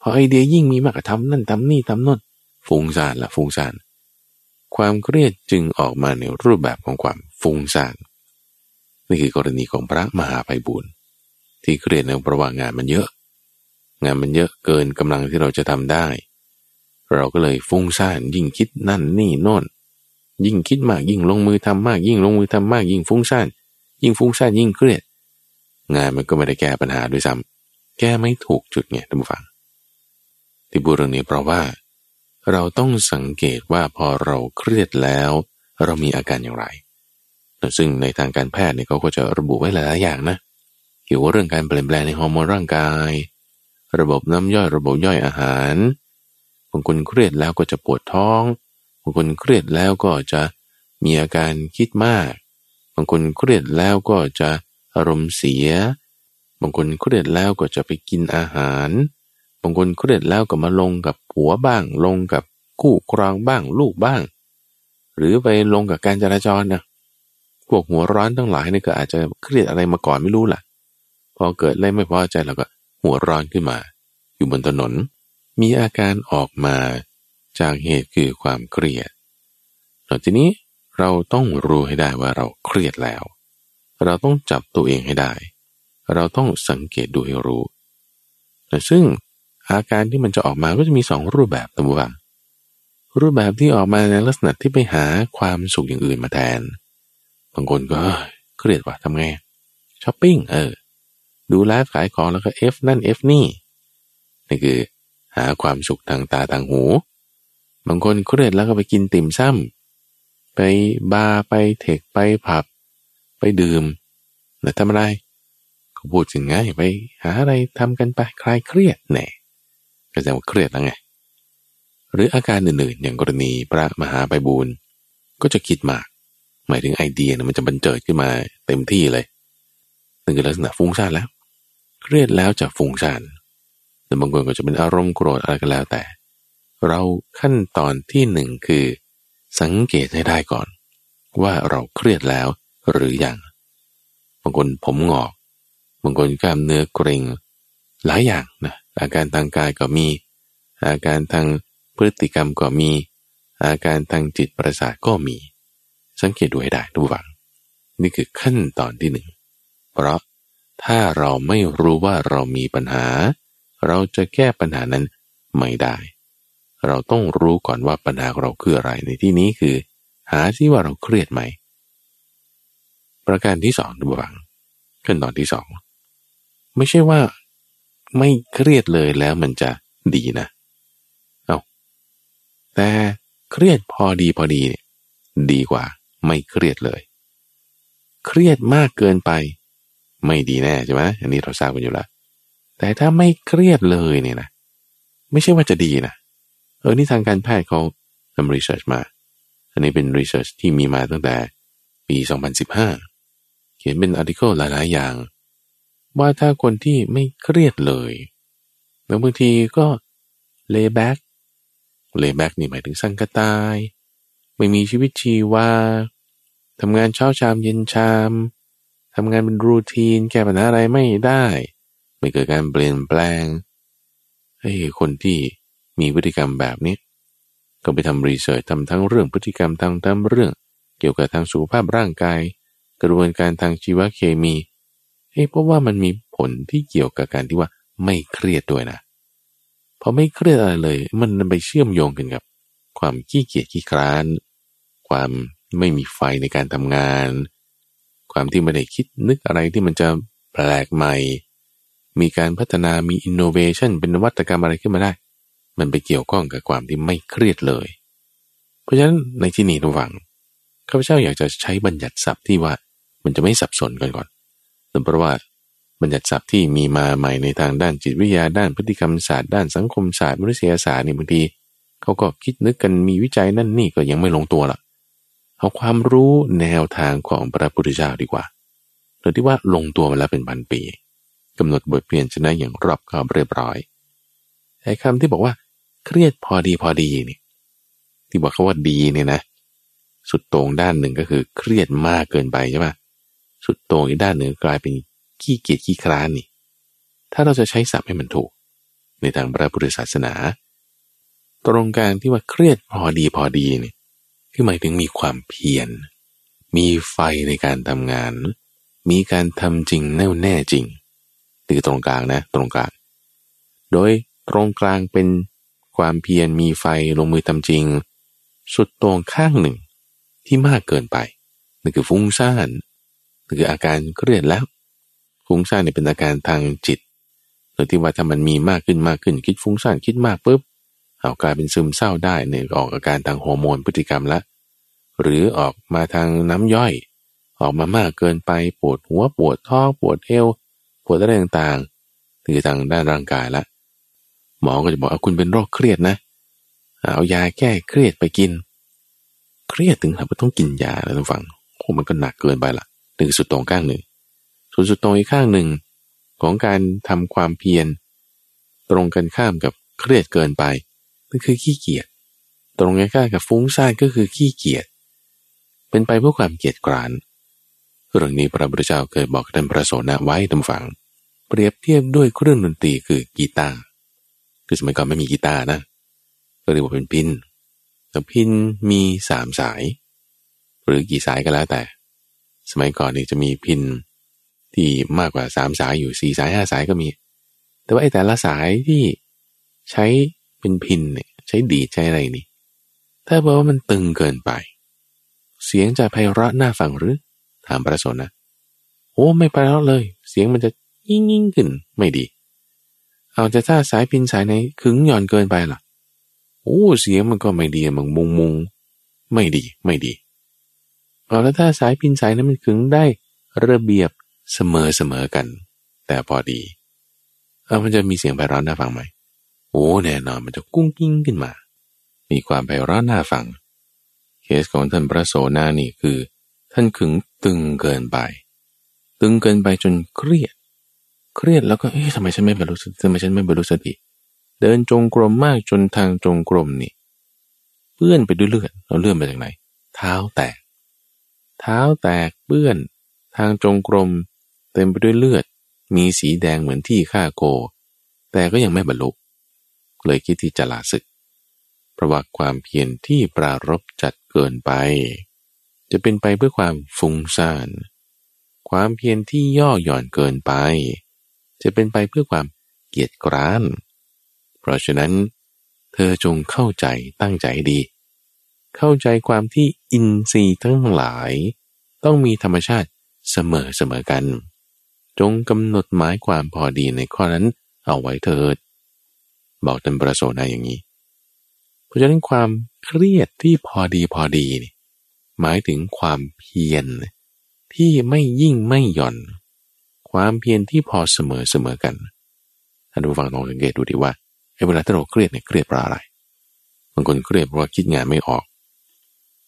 พอไอเดียยิ่งมีมากทำนั่นทำนี่ทำนั่นฟุ้งซ่านละฟุ้งซ่านความเครียดจึงออกมาในรูปแบบของความฟุ้งซ่านนี่คือกรณีของพระมหาไพบุญที่เครียดในประว่างงานมันเยอะ งานมันเยอะเกินกำลังที่เราจะทำได้ เราก็เลยฟุ้งซ่านยิ่งคิดนั่นนี่โน่น ยิ่งคิดมากยิ่งลงมือทำมาก ยิ่งลงมือทำมาก ยิ่งฟุ้งซ่านยิ่งฟุ้งซ่านยิ่งเครียด งานมันก็ไม่ได้แก้ปัญหาด้วยซ้ำแก้ไม่ถูกจุดไงท่านผู้ฟัง ที่บุรณนี้เพราะว่า เราต้องสังเกตว่าพอเราเครียดแล้ว เรามีอาการอย่างไร ซึ่งในทางการแพทย์เนี่ยเขาก็จะระบุไว้หลายอย่างนะเกี่ยวกับเรื่องการเปลี่ยนแปลงในฮอร์โมนร่างกาย ระบบน้ำย่อยระบบย่อยอาหารางคนเครียดแล้วก็จะปวดท้องบางคนเครียดแล้วก็จะมีอาการคิดมากบางคนเครียดแล้วก็จะอารมณ์เสีย บางคนเครียดแล้วก็จะไปกินอาหาร บางคนเครียดแล้วก็มาลงกับผัวบ้าง ลงกับคู่ครองบ้างลูกบ้าง หรือไปลงกับการจราจรนะพวกหัวร้อนทั้งหลายนี่ก็อาจจะเครียดอะไรมาก่อนไม่รู้ล่ะ พอเกิดอะไรไม่พอใจเราก็หัวร้อนขึ้นมา อยู่บนถนน มีอาการออกมาจากเหตุคือความเครียดหลังจากนี้เราต้องรู้ให้ได้ว่าเราเครียดแล้ว เราต้องจับตัวเองให้ได้ เราต้องสังเกตดูให้รู้แต่ซึ่งอาการที่มันจะออกมาก็จะมีสองรูปแบบตัวบางรูปแบบที่ออกมาในลักษณะที่ไปหาความสุขอย่างอื่นมาแทน บางคนก็เครียดว่ะทำไงช้อปปิ้งเออ ดูไลฟ์ขายของแล้วก็เอฟนั่นเอฟนี่นี่คือ หาความสุขทางตาทางหู บางคนเครียดแล้วก็ไปกินติ่มซ้ำไปบาร์ไปเทคไปผับ ไปดื่มแล้วทำอะไรก็พูดถึงง่ายไปหาอะไรทำกันไปคลายเครียดแน่ก็จะว่าเครียดแล้วไงหรืออาการอื่นๆ อย่างกรณีพระมหาไปบูรณ์ก็จะคิดมาก หมายถึงไอเดียนะมันจะบันเจิดขึ้นมาเต็มที่เลยนั่นคือลักษณะฟุ้งซ่านแล้ว เครียดแล้วจะฟุ้งซ่าน แต่บางคนก็จะเป็นอารมณ์โกรธอะไรก็แล้วแต่ เราขั้นตอนที่หนึ่งคือ สังเกตให้ได้ก่อน ว่าเราเครียดแล้วหรืออยัง บางคนผมหงอกบางคนกล้ามเนื้อเกร็งหลายอย่างนะอาการทางกายก็มี อาการทางพฤติกรรมก็มี อาการทางจิตประสาทก็มี สังเกตดูให้ได้ดูฝัง นี่คือขั้นตอนที่หนึ่งเพราะถ้าเราไม่รู้ว่าเรามีปัญหา เราจะแก้ปัญหานั้นไม่ได้ เราต้องรู้ก่อนว่าปัญหาเราคืออะไรในที่นี้คือ หาที่ว่าเราเครียดไหม ประการที่สองดูบังขั้นตอนที่สองไม่ใช่ว่าไม่เครียดเลยแล้วมันจะดีนะเอาแต่เครียดพอดีพอดีดีกว่า ไม่เครียดเลย เครียดมากเกินไป ไม่ดีแน่ใช่ไหมอันนี้เราทราบกันอยู่แล้ว แต่ถ้าไม่เครียดเลยเนี่ยนะไม่ใช่ว่าจะดีนะเออนี่ทางการแพทย์เขาทำ research มา อันนี้เป็น research ที่มีมาตั้งแต่ปี 2015 เขียนเป็น article หลาย ๆ อย่าง ว่าถ้าคนที่ไม่เครียดเลยแล้วบางทีก็ laid back laid back นี่หมายถึงซังกะตาย ไม่มีชีวิตชีวาทำงานเช้าชามเย็นชามทำงานเป็นรูทีน แก้ปัญหาอะไรไม่ได้ ไม่เกิดการเปลี่ยนแปลงให้คนที่มีพฤติกรรมแบบนี้ ก็ไปทำรีเสิร์ชทำทั้งเรื่องพฤติกรรมทางทั้งเรื่อง เกี่ยวกับทางสุขภาพร่างกาย กระบวนการทางชีวเคมีเอ๊ะเพราะว่ามันมีผลที่เกี่ยวกับการที่ว่าไม่เครียดด้วยนะพอไม่เครียดอะไรเลย มันไปเชื่อมโยงกันกับ ความขี้เกียจขี้คร้าน ความไม่มีไฟในการทำงาน ความที่ไม่ได้คิดนึกอะไรที่มันจะแปลกใหม่ มีการพัฒนามีอินโนเวชันเป็นนวัตกรรมอะไรขึ้นมาได้ มันไปเกี่ยวข้องกับความที่ไม่เครียดเลย เพราะฉะนั้นในที่นี้ระวังข้าพเจ้าอยากจะใช้บัญญัติศัพท์ที่ว่ามันจะไม่สับสนกันก่อนเพราะว่าบัญญัติศัพท์ที่มีมาใหม่ในทางด้านจิตวิทยาด้านพฤติกรรมศาสตร์ด้านสังคมศาสตร์มนุษยศาสตร์นี่บางทีเขาก็คิดนึกกันมีวิจัยนั่นนี่ก็ยังไม่ลงตัวละเอาความรู้แนวทางของพระพุทธเจ้าดีกว่าโดยที่ว่าลงตัวมาแล้วเป็นพันปี กำหนดบทเปลี่ยนชนะอย่างรอบคอบเรียบร้อยไอ้คำที่บอกว่า เครียดพอดีพอดีนี่ที่บอกเขาว่าดีเนี่ยนะ สุดโต่งด้านหนึ่งก็คือเครียดมากเกินไปใช่ปะสุดโต่งอีกด้านหนึ่งกลายเป็นขี้เกียจขี้คร้านนี่ ถ้าเราจะใช้ศัพท์ให้มันถูก ในทางพระพุทธศาสนา ตรงการที่ว่าเครียดพอดีพอดีนี่คือหมายถึงมีความเพียรมีไฟในการทำงาน มีการทำจริงแน่วแน่จริง คือตรงกลางนะ ตรงกลาง โดยตรงกลางเป็นความเพียรมีไฟลงมือทำจริง สุดตรงข้างหนึ่งที่มากเกินไปนั่นคือฟุ้งซ่านนั่นคืออาการเครียดแล้ว ฟุ้งซ่านเนี่ยเป็นอาการทางจิตโดยที่ว่าถ้ามันมีมากขึ้นมากขึ้นคิดฟุ้งซ่านคิดมากปุ๊บเอากลายเป็นซึมเศร้าได้เนี่ยออกอาการทางฮอร์โมนพฤติกรรมละ หรือออกมาทางน้ำย่อย ออกมามากเกินไปปวดหัวปวดท้องปวดเอว ปวดอะไรต่างๆคือทางด้านร่างกายละ หมอก็จะบอกเอาคุณเป็นโรคเครียดนะ เอายาแก้เครียดไปกิน เครียดถึงขนาดต้องกินยาแล้วทุกฝังโอ้มันก็หนักเกินไปละหนึ่งสุดตรงข้างหนึ่งส่วนสุดตรงอีกข้างหนึ่งของการทำความเพียรตรงกันข้ามกับเครียดเกินไปนั่นคือขี้เกียจตรงกันข้ามกับฟุ้งซ่านก็คือขี้เกียจเป็นไปเพื่อความเกียจกร้าน เรื่องนี้พระพุทธเจ้าเคยบอกท่านพระโสนะไว้ตำฝัง เปรียบเทียบด้วยเครื่องดนตรีคือกีตาร์คือสมัยก่อนไม่มีกีตาร์นะ ก็เรียกว่าเป็นพินแต่พินมีสามสาย หรือกี่สายก็แล้วแต่ สมัยก่อนนี่จะมีพินที่มากกว่าสามสายอยู่สี่สายห้าสายก็มี แต่ว่าไอ้แต่ละสายที่ใช้เป็นพินเนี่ยใช้ดีใช้อะไรนี่ ถ้าบอกว่ามันตึงเกินไป เสียงจะไพเราะน่าฟังหรือ ถามพระสนนะ โอ้ ไม่ไพเราะเลย เสียงมันจะยิ่งยิ่งขึ้นไม่ดี เอาจะถ้าสายพินสายไหนขึงหย่อนเกินไปล่ะ โอ้เสียงมันก็ไม่ดีมันมุงมุงไม่ดีไม่ดี เอาแล้วถ้าสายพินสายนั้นมันขึงได้ระเบียบเสมอเสมอกัน แต่พอดี เอามันจะมีเสียงไพเราะน่าฟังไหมโอ้แน่นอนมันจะกุ้งกิ้งขึ้นมา มีความไพเราะน่าฟัง เคสของท่านพระโสนานี่คือ ท่านขึงตึงเกินไป ตึงเกินไปจนเครียด เครียดแล้วก็เอ๊ะทำไมฉันไม่บรรลุสติทำไมฉันไม่บรรลุสติ เดินจงกรมมากจนทางจงกรมนี่เปื้อนไปด้วยเลือดเราเลือดมาจากไหน เท้าแตก เท้าแตกเปื้อน ทางจงกรม เต็มไปด้วยเลือด มีสีแดงเหมือนที่ฆ่าโก แต่ก็ยังไม่บรรลุเลยคิดที่จะลาศึก เพราะว่าความเพียรที่ปรารบจัดเกินไป จะเป็นไปเพื่อความฟุ้งซ่าน ความเพียรที่ย่อหย่อนเกินไป จะเป็นไปเพื่อความเกียจกร้าน เพราะฉะนั้น เธอจงเข้าใจตั้งใจดี เข้าใจความที่อินทรีย์ทั้งหลาย ต้องมีธรรมชาติเสมอเสมอกัน จงกำหนดหมายความพอดีในข้อนั้นเอาไว้เถิด บอกตันประโสนาอย่างนี้ เพราะฉะนั้นความเครียดที่พอดีพอดีนี่ หมายถึงความเพียรที่ไม่ยิ่งไม่หย่อน ความเพียรที่พอเสมอเสมอกันท่านผู้ฟังลองสังเกตดูดีว่าเวลาที่เราเครียดเนี่ยเครียดเพราะอะไรบางคนเครียดเพราะว่าคิดงานไม่ออก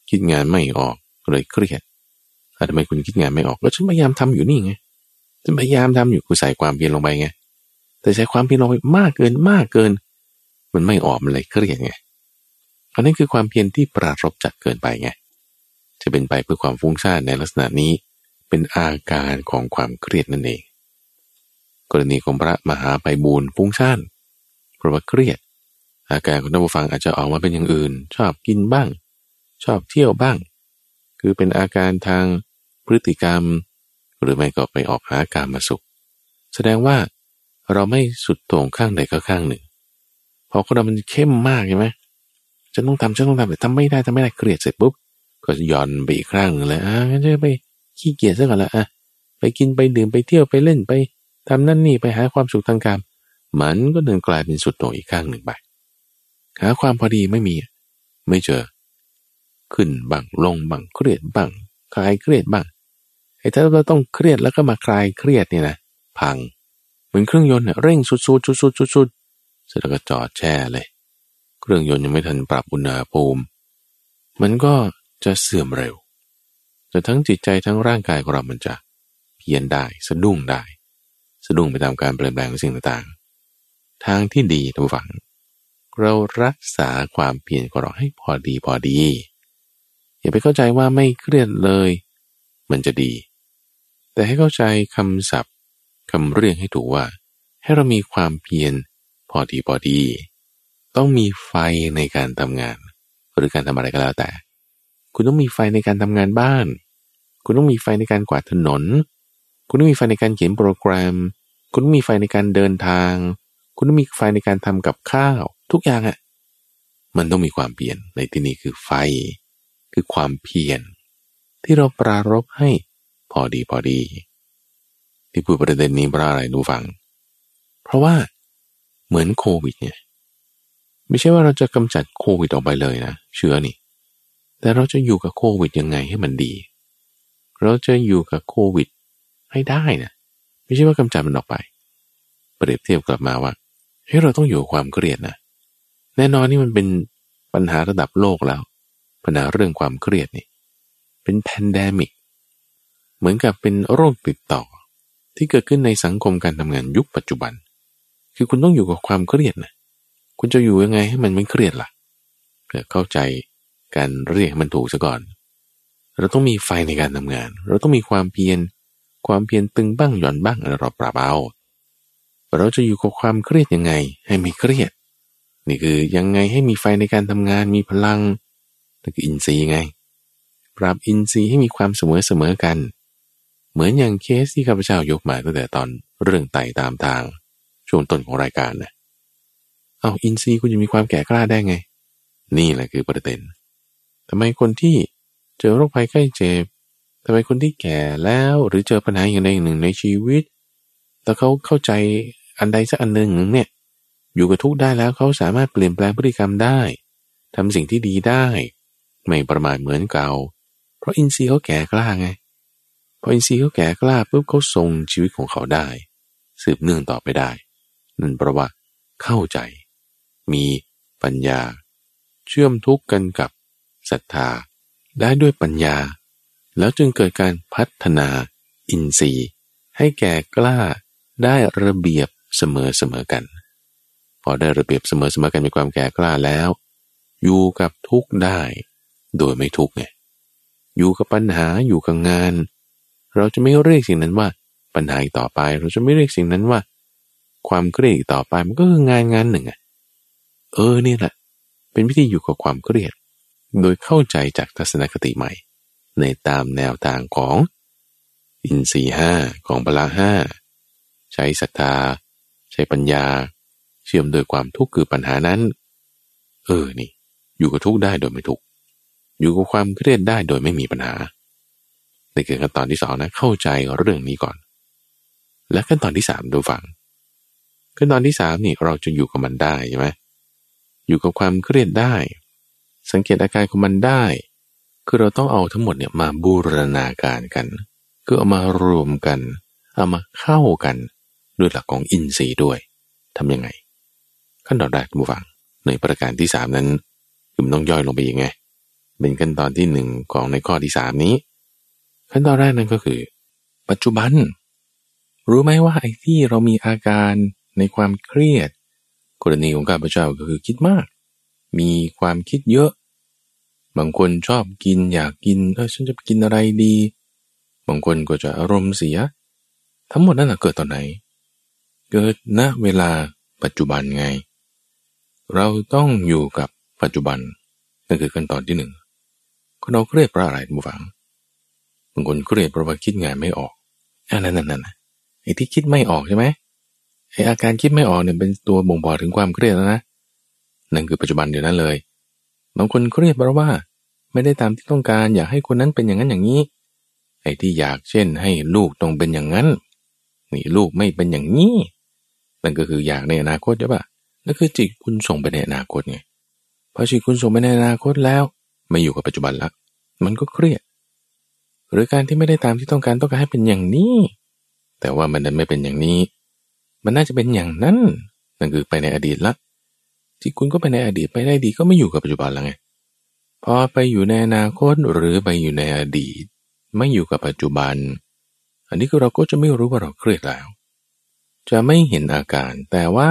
คิดงานไม่ออกเลยเครียดทำไมคุณคิดงานไม่ออกก็ฉันพยายามทำอยู่นี่ไงฉันพยายามทำอยู่กูใส่ความเพียรลงไปไงแต่ใช้ความเพียรลงไปมากเกินมากเกิน มันไม่ออกมันเลยเครียดไงอันนี้คือความเพียรที่ปรารบจัดเกินไปไง จะเป็นไปเพื่อความฟุ้งซ่านในลักษณะนี้ เป็นอาการของความเครียดนั่นเอง กรณีของพระมหาไปบูรฟุ้งซ่านเพราะว่าเครียด อาการของท่านผู้ฟังอาจจะออกมาเป็นอย่างอื่น ชอบกินบ้าง ชอบเที่ยวบ้าง คือเป็นอาการทางพฤติกรรม หรือไม่ก็ไปออกหาการมาสุข แสดงว่าเราไม่สุดโต่งข้างใดก็ข้างหนึ่งพอคนเรามันเข้มมากใช่ไหมฉันต้องทำฉันต้องทำแต่ทำไม่ได้ทำไม่ได้เครียดเสร็จปุ๊บ ก็ย้อนไปอีกครั้งหนึ่งเลยอ่าจะไปขี้เกียจซะก่อนละอะไปกินไปดื่มไปเที่ยวไปเล่นไปทำนั่นนี่ไปหาความสุขทางกามมันก็เดินกลายเป็นสุดโต่งอีกข้างหนึ่งไปหาความพอดีไม่มี ไม่เจอ ขึ้นบังลงบังเครียดบังคลายเครียดบ้างไอ้ถ้าเราต้องเครียดแล้วก็มาคลายเครียดเนี่ยนะพังเหมือนเครื่องยนต์เร่งสุดๆสุดๆสุดๆเสร็จแล้วก็จอดแช่เลย เครื่องยนต์ยังไม่ทันปรับอุณหภูมิ มันก็ จะเสื่อมเร็วแต่ทั้งจิตใจทั้งร่างกายของเรามันจะเพียนได้สะดุ้งได้ สะดุ้งไปตามการเปลี่ยนแปลงของสิ่งต่างๆ ทางที่ดีทุกฝัง เรารักษาความเพียรของเราให้พอดีพอดี อย่าไปเข้าใจว่าไม่เครียดเลย มันจะดี แต่ให้เข้าใจคำศัพท์คำเรียกให้ถูกว่า ให้เรามีความเพียรพอดีพอดี ต้องมีไฟในการทำงาน หรือการทำอะไรก็แล้วแต่ คุณต้องมีไฟในการทำงานบ้าน คุณต้องมีไฟในการกวาดถนน คุณต้องมีไฟในการเขียนโปรแกรม คุณต้องมีไฟในการเดินทาง คุณต้องมีไฟในการทำกับข้าว ทุกอย่างอะ่ะ มันต้องมีความเปลี่ยนในที่นี้คือไฟ คือความเพียรที่เราปรารบให้พอดีพอดี ที่พูดประเด็นนี้เพราะอะไรดูฟัง เพราะว่าเหมือนโควิดเนี่ยไม่ใช่ว่าเราจะกำจัดโควิดออกไปเลยนะ เชื้อนี่ แต่เราจะอยู่กับโควิดยังไงให้มันดี เราจะอยู่กับโควิดให้ได้นะไม่ใช่ว่ากำจัดมันออกไป เปรียบเทียบกลับมาว่าเฮ้ยเราต้องอยู่ความเครียดนะแน่นอนนี่มันเป็นปัญหาระดับโลกแล้ว ปัญหาเรื่องความเครียดนี่ เป็น pandemic เหมือนกับเป็นโรคติดต่อ ที่เกิดขึ้นในสังคมการทำงานยุคปัจจุบัน คือคุณต้องอยู่กับความเครียดนะคุณจะอยู่ยังไงให้มันไม่เครียดละ่ะเข้าใจ การเรียกมันถูกซะก่อน เราต้องมีไฟในการทำงาน เราต้องมีความเพียร ความเพียรตึงบ้างหย่อนบ้างเราปรับเอาเราจะอยู่กับความเครียดยังไง ให้ไม่เครียด นี่คือยังไงให้มีไฟในการทำงานมีพลังนั่นคืออินทรีย์ไง ปรับอินทรีย์ให้มีความเสมอเสมอกัน เหมือนอย่างเคสที่ข้าพเจ้ายกมาตั้งแต่ตอนเรื่องไต่ตามทางช่วงต้นของรายการนะเอาอินทรีย์คุณจะมีความแก่กล้าได้ไง นี่แหละคือประเด็น ทำไมคนที่เจอโรคภัยไข้เจ็บทำไมคนที่แก่แล้วหรือเจอปัญหาอย่างใดอย่างหนึ่งในชีวิตแต่เขาเข้าใจอันใดสักอันหนึ่งเนี่ยอยู่กับทุกได้แล้วเขาสามารถเปลี่ยนแปลงพฤติกรรมได้ทำสิ่งที่ดีได้ ไม่ประมาทเหมือนเก่า เพราะอินทรีย์เขาแก่กล้าไงพออินทรีย์เขาแก่กล้าปุ๊บเขาทรงชีวิตของเขาได้ สืบเนื่องต่อไปได้ นั่นเพราะว่าเข้าใจ มีปัญญา เชื่อมทุกข์กันกับ ศรัทธา ได้ด้วยปัญญา แล้วจึงเกิดการพัฒนาอินทรีย์ ให้แก่กล้าได้ระเบียบเสมอเสมอกัน พอได้ระเบียบเสมอเสมอกันมีความแก่กล้าแล้ว อยู่กับทุกได้ โดยไม่ทุกไงอยู่กับปัญหาอยู่กับงาน เราจะไม่เรียกสิ่งนั้นว่าปัญหาต่อไป เราจะไม่เรียกสิ่งนั้นว่า ความเครียดต่อไปมันก็คืองานงานหนึ่งอะเออเนี่ยแหละเป็นวิธีอยู่กับความเครียด โดยเข้าใจจากทัศนคติใหม่ ในตามแนวทางของ อินทรีห้าของพละห้าใช้ศรัทธา ใช้ปัญญา เชื่อมโดยความทุกข์คือปัญหานั้น เออนี่ อยู่กับทุกข์ได้โดยไม่ทุกข์อยู่กับความเครียดได้โดยไม่มีปัญหาในเกิดขั้นตอนที่สองนะเข้าใจเรื่องนี้ก่อน และขั้นตอนที่สามดูฟังขั้นตอนที่สามนี่เราจะอยู่กับมันได้ใช่ไหมอยู่กับความเครียดได้ สังเกตอาการของมันได้ คือเราต้องเอาทั้งหมดเนี่ยมาบูรณาการกัน คือเอามารวมกัน เอามาเข้ากันด้วยหลักของอินทรีย์ด้วยทำยังไง ขั้นตอนแรกบูฟังในประการที่สามนั้นคือมันต้องย่อยลงไปยังไง เป็นขั้นตอนที่หนึ่งของในข้อที่สามนี้ ขั้นตอนแรกนั้นก็คือ ปัจจุบัน รู้ไหมว่าไอ้ที่เรามีอาการในความเครียดกรณีของข้าพเจ้าก็คือคิดมาก มีความคิดเยอะ บางคนชอบกินอยากกินเออฉันจะกินอะไรดี บางคนก็จะอารมณ์เสีย ทั้งหมดนั้นเกิดตอนไหน เกิดณเวลาปัจจุบันไง เราต้องอยู่กับปัจจุบันนั่นคือขั้นตอนที่หนึ่งคนเราเครียดเพราะอะไรบุฟังบางคนเครียดเพราะว่าคิดงานไม่ออกอันนั้นนั่นไอ้ที่คิดไม่ออกใช่ไหมไอ้อาการคิดไม่ออกเนี่ยเป็นตัวบ่งบอกถึงความเครียดแล้วนะนั่นคือปัจจุบันเดี๋ยวนั้นเลย บางคนเครียดเพราะว่า ไม่ได้ตามที่ต้องการอยากให้คนนั้นเป็นอย่างนั้นอย่างนี้ ไอ้ที่อยากเช่น ให้ลูกต้องเป็นอย่างนั้น นี่ลูกไม่เป็นอย่างนี้นั่นก็คืออยากในอนาคตใช่ปะนั่นคือจิตคุณส่งไปในอนาคตไงพอจิตคุณส่งไปในอนาคตแล้ว ไม่อยู่กับปัจจุบันละมันก็เครียด หรือการที่ไม่ได้ตามที่ต้องการต้องการให้เป็นอย่างนี้ แต่ว่ามันดันไม่เป็นอย่างนี้ มันน่าจะเป็นอย่างนั้นนั่นคือไปในอดีตละ ที่คุณก็ไปในอดีตไปได้ดีก็ไม่อยู่กับปัจจุบันแล้วไงพอไปอยู่ในอนาคตหรือไปอยู่ในอดีต ไม่อยู่กับปัจจุบัน อันนี้คือเราก็จะไม่รู้ว่าเราเครียดแล้ว จะไม่เห็นอาการ แต่ว่า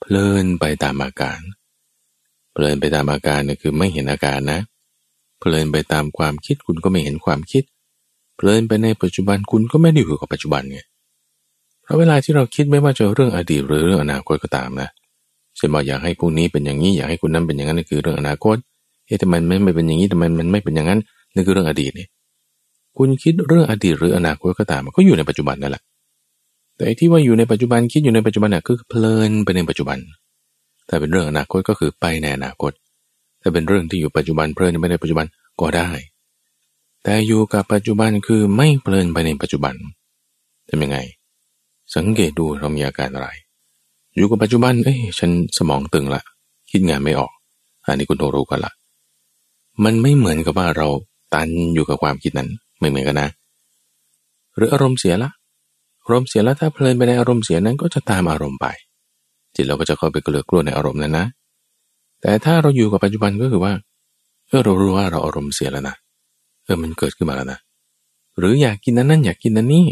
เพลินไปตามอาการ เพลินไปตามอาการเนี่ยคือไม่เห็นอาการนะ เพลินไปตามความคิดคุณก็ไม่เห็นความคิด เพลินไปในปัจจุบันคุณก็ไม่ได้อยู่กับปัจจุบันไงเพราะเวลาที่เราคิดไม่ว่าจะเรื่องอดีตหรือเรื่องอนาคตก็ตามนะเช่นบอกอยากให้พวกนี้เป็นอย่างนี้อยากให้คุณนั้นเป็นอย่างนั้นนั่นคือเรื่องอนาคตเฮ้ยทำไมมันไม่เป็นอย่างนี้ทำไมมันไม่เป็นอย่างนั้นนั่นคือเรื่องอดีตนี่คุณคิดเรื่องอดีตหรืออนาคตก็ตามมันก็อยู่ในปัจจุบันนั่นแหละแต่ที่ว่าอยู่ในปัจจุบันคิดอยู่ในปัจจุบันน่ะคือเพลินไปในปัจจุบัน ถ้าเป็นเรื่องอนาคตก็คือไปในอนาคต ถ้าเป็นเรื่องที่อยู่ปัจจุบันเพลินไปในปัจจุบันก็ได้ แต่อยู่กับปัจจุบันคือไม่เพลินไปในปัจจุบันทำยังไง สังเกตดูเรามีอาการอะไร อยู่กับปัจจุบัน เอ้ยฉันสมองตึงละคิดงานไม่ออก อันนี้คุณโทรู้กันละมันไม่เหมือนกับว่าเราตันอยู่กับความคิดนั้นไม่เหมือนกันนะ หรืออารมณ์เสียละอารมณ์เสียแล้วถ้าเพลินไปในอารมณ์เสียนั้นก็จะตามอารมณ์ไป จิตเราก็จะเข้าไปเกลือกลัวในอารมณ์นั้นนะ แต่ถ้าเราอยู่กับปัจจุบันก็คือว่าเออเรารู้ว่าเราอารมณ์เสียแล้วนะเออมันเกิดขึ้นมาแล้วนะหรืออยากกินนั้นนั่นอยากกินนั้นนี่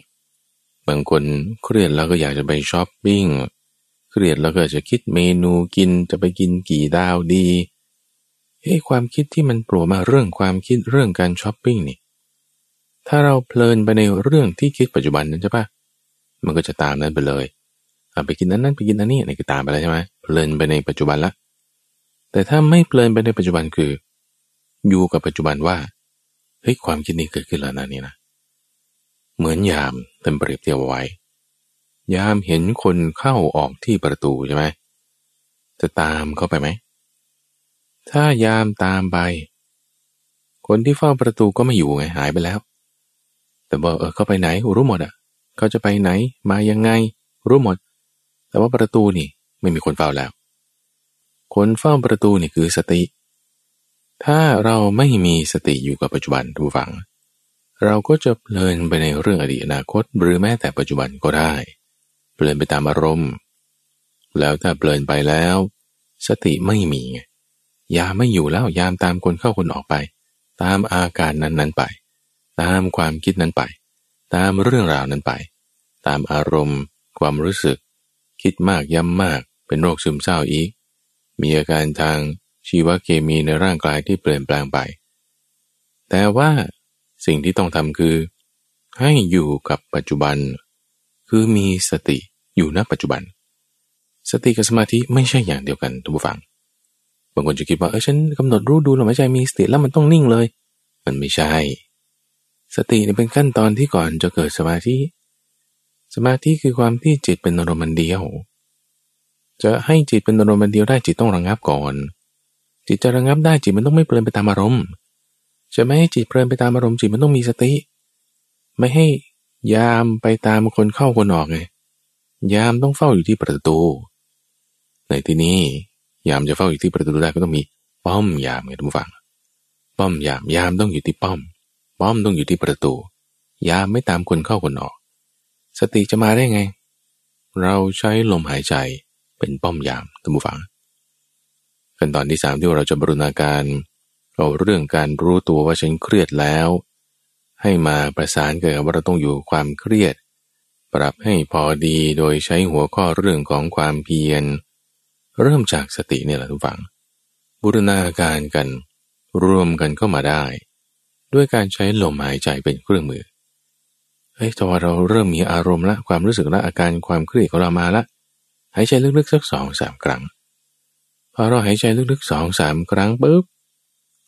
บางคนเครียดแล้วก็อยากจะไปช้อปปิ้ง เครียดแล้วก็จะคิดเมนูกินจะไปกินกี่ดาวดีเฮ้ความคิดที่มันโผล่มาเรื่องความคิดเรื่องการช้อปปิ้งนี่ ถ้าเราเพลินไปในเรื่องที่คิดปัจจุบันนั้นใช่ปะมันก็จะตามนั้นไปเลยเอาไปกินนั้นนั้นไปกินนั้นนี่นี่คือตามไปแล้วใช่ไหมเพลินไปในปัจจุบันละ แต่ถ้าไม่เพลินไปในปัจจุบันคือ อยู่กับปัจจุบันว่าเฮ้ยความคิดนี้เกิดขึ้นแล้วนะนี่นะ เหมือนยามท่านเปรียบเทียบไว้ ยามเห็นคนเข้าออกที่ประตูใช่ไหมจะตามเข้าไปไหม ถ้ายามตามไป คนที่เฝ้าประตูก็ไม่อยู่ไงหายไปแล้ว แต่บอกเออเขาไปไหนรู้หมดอะ เขาจะไปไหนมายังไง รู้หมด แต่ว่าประตูนี่ไม่มีคนเฝ้าแล้ว คนเฝ้าประตูนี่คือสติ ถ้าเราไม่มีสติอยู่กับปัจจุบันทุกฝัง เราก็จะเพลินไปในเรื่องอดีตอนาคต หรือแม้แต่ปัจจุบันก็ได้ เพลินไปตามอารมณ์ แล้วถ้าเพลินไปแล้ว สติไม่มียาไม่อยู่แล้วยามตามคนเข้าคนออกไป ตามอาการนั้นๆไป ตามความคิดนั้นไป ตามเรื่องราวนั้นไป ตามอารมณ์ ความรู้สึก คิดมากย้ำมากเป็นโรคซึมเศร้าอีก มีอาการทางชีวเคมีในร่างกายที่เปลี่ยนแปลงไป แต่ว่าสิ่งที่ต้องทำคือ ให้อยู่กับปัจจุบัน คือมีสติ อยู่ณปัจจุบัน สติกับสมาธิไม่ใช่อย่างเดียวกันทุกฝัง บางคนจะคิดว่าเออฉันกำหนดรู้ดูลมหายใจมีสติแล้วมันต้องนิ่งเลย มันไม่ใช่ สติเป็นขั้นตอนที่ก่อนจะเกิดสมาธิ สมาธิคือความที่จิตเป็นอารมณ์เดียว จะให้จิตเป็นอารมณ์เดียวได้จิตต้องระงับก่อน จิตจะระงับได้จิตมันต้องไม่เพลินไปตามอารมณ์จะไม่ให้จิตเพลินไปตามอารมณ์จิตมันต้องมีสติ ไม่ให้ยามไปตามคนเข้าคนออกไง ยามต้องเฝ้าอยู่ที่ประตู ในที่นี้ยามจะเฝ้าอยู่ที่ประตูได้ก็ต้องมีป้อมยามไงทุกฝังป้อมยามยามต้องอยู่ที่ป้อม ป้อมต้องอยู่ที่ประตู ยามไม่ตามคนเข้าคนออก สติจะมาได้ไง เราใช้ลมหายใจเป็นป้อมยามทุกฝังขั้นตอนที่สามที่เราจะบรุณาการเอาเรื่องการรู้ตัวว่าฉันเครียดแล้ว ให้มาประสานกับว่าเราต้องอยู่ความเครียด ปรับให้พอดีโดยใช้หัวข้อเรื่องของความเพียร เริ่มจากสติเนี่ยแหละทุกฝัง บูรณาการกันรวมกันเข้ามาได้ ด้วยการใช้ลมหายใจเป็นเครื่องมือเฮ้ยแต่ว่าเราเริ่มมีอารมณ์ละความรู้สึกละอาการความเครียดของเรามาละหายใจลึกๆสักสองสามครั้งพอเราหายใจลึกๆสองสามครั้งปุ๊บ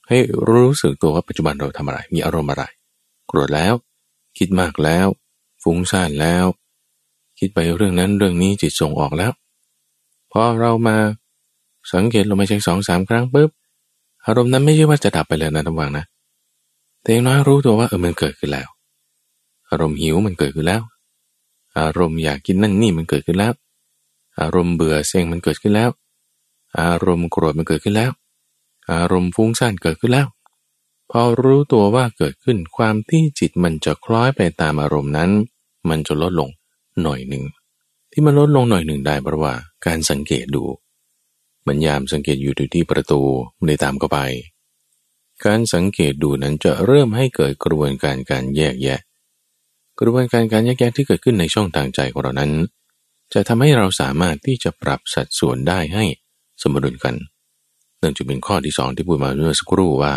ให้รู้สึกตัวว่าปัจจุบันเราทำอะไร มีอารมณ์อะไร โกรธแล้ว คิดมากแล้ว ฟุ้งซ่านแล้ว คิดไปเรื่องนั้นเรื่องนี้จิตส่งออกแล้วพอเรามาสังเกตลงมาใช้สองสามครั้งปุ๊บอารมณ์นั้นไม่ใช่ว่าจะดับไปเลยนะทั้งวังนะแต่อย่างน้อยรู้ตัวว่าเออมันเกิดขึ้นแล้ว อารมณ์หิวมันเกิดขึ้นแล้ว อารมณ์อยากกินนั่นนี่มันเกิดขึ้นแล้ว อารมณ์เบื่อเซ็งมันเกิดขึ้นแล้ว อารมณ์โกรธมันเกิดขึ้นแล้ว อารมณ์ฟุ้งซ่านเกิดขึ้นแล้ว พอรู้ตัวว่าเกิดขึ้นความที่จิตมันจะคล้อยไปตามอารมณ์นั้น มันจะลดลงหน่อยหนึ่ง ที่มันลดลงหน่อยหนึ่งได้เพราะว่าการสังเกตดูมันยามสังเกตอยู่ที่ประตูไม่ได้ตามเข้าไป การสังเกตดูนั้นจะเริ่มให้เกิดกระบวนการการแยกแยะ กระบวนการการแยกแยะที่เกิดขึ้นในช่องทางใจของเรานั้น จะทำให้เราสามารถที่จะปรับสัดส่วนได้ให้สมดุลกันนื่องจากเป็นข้อที่สองที่พูดมาเมื่อสักครู่ว่า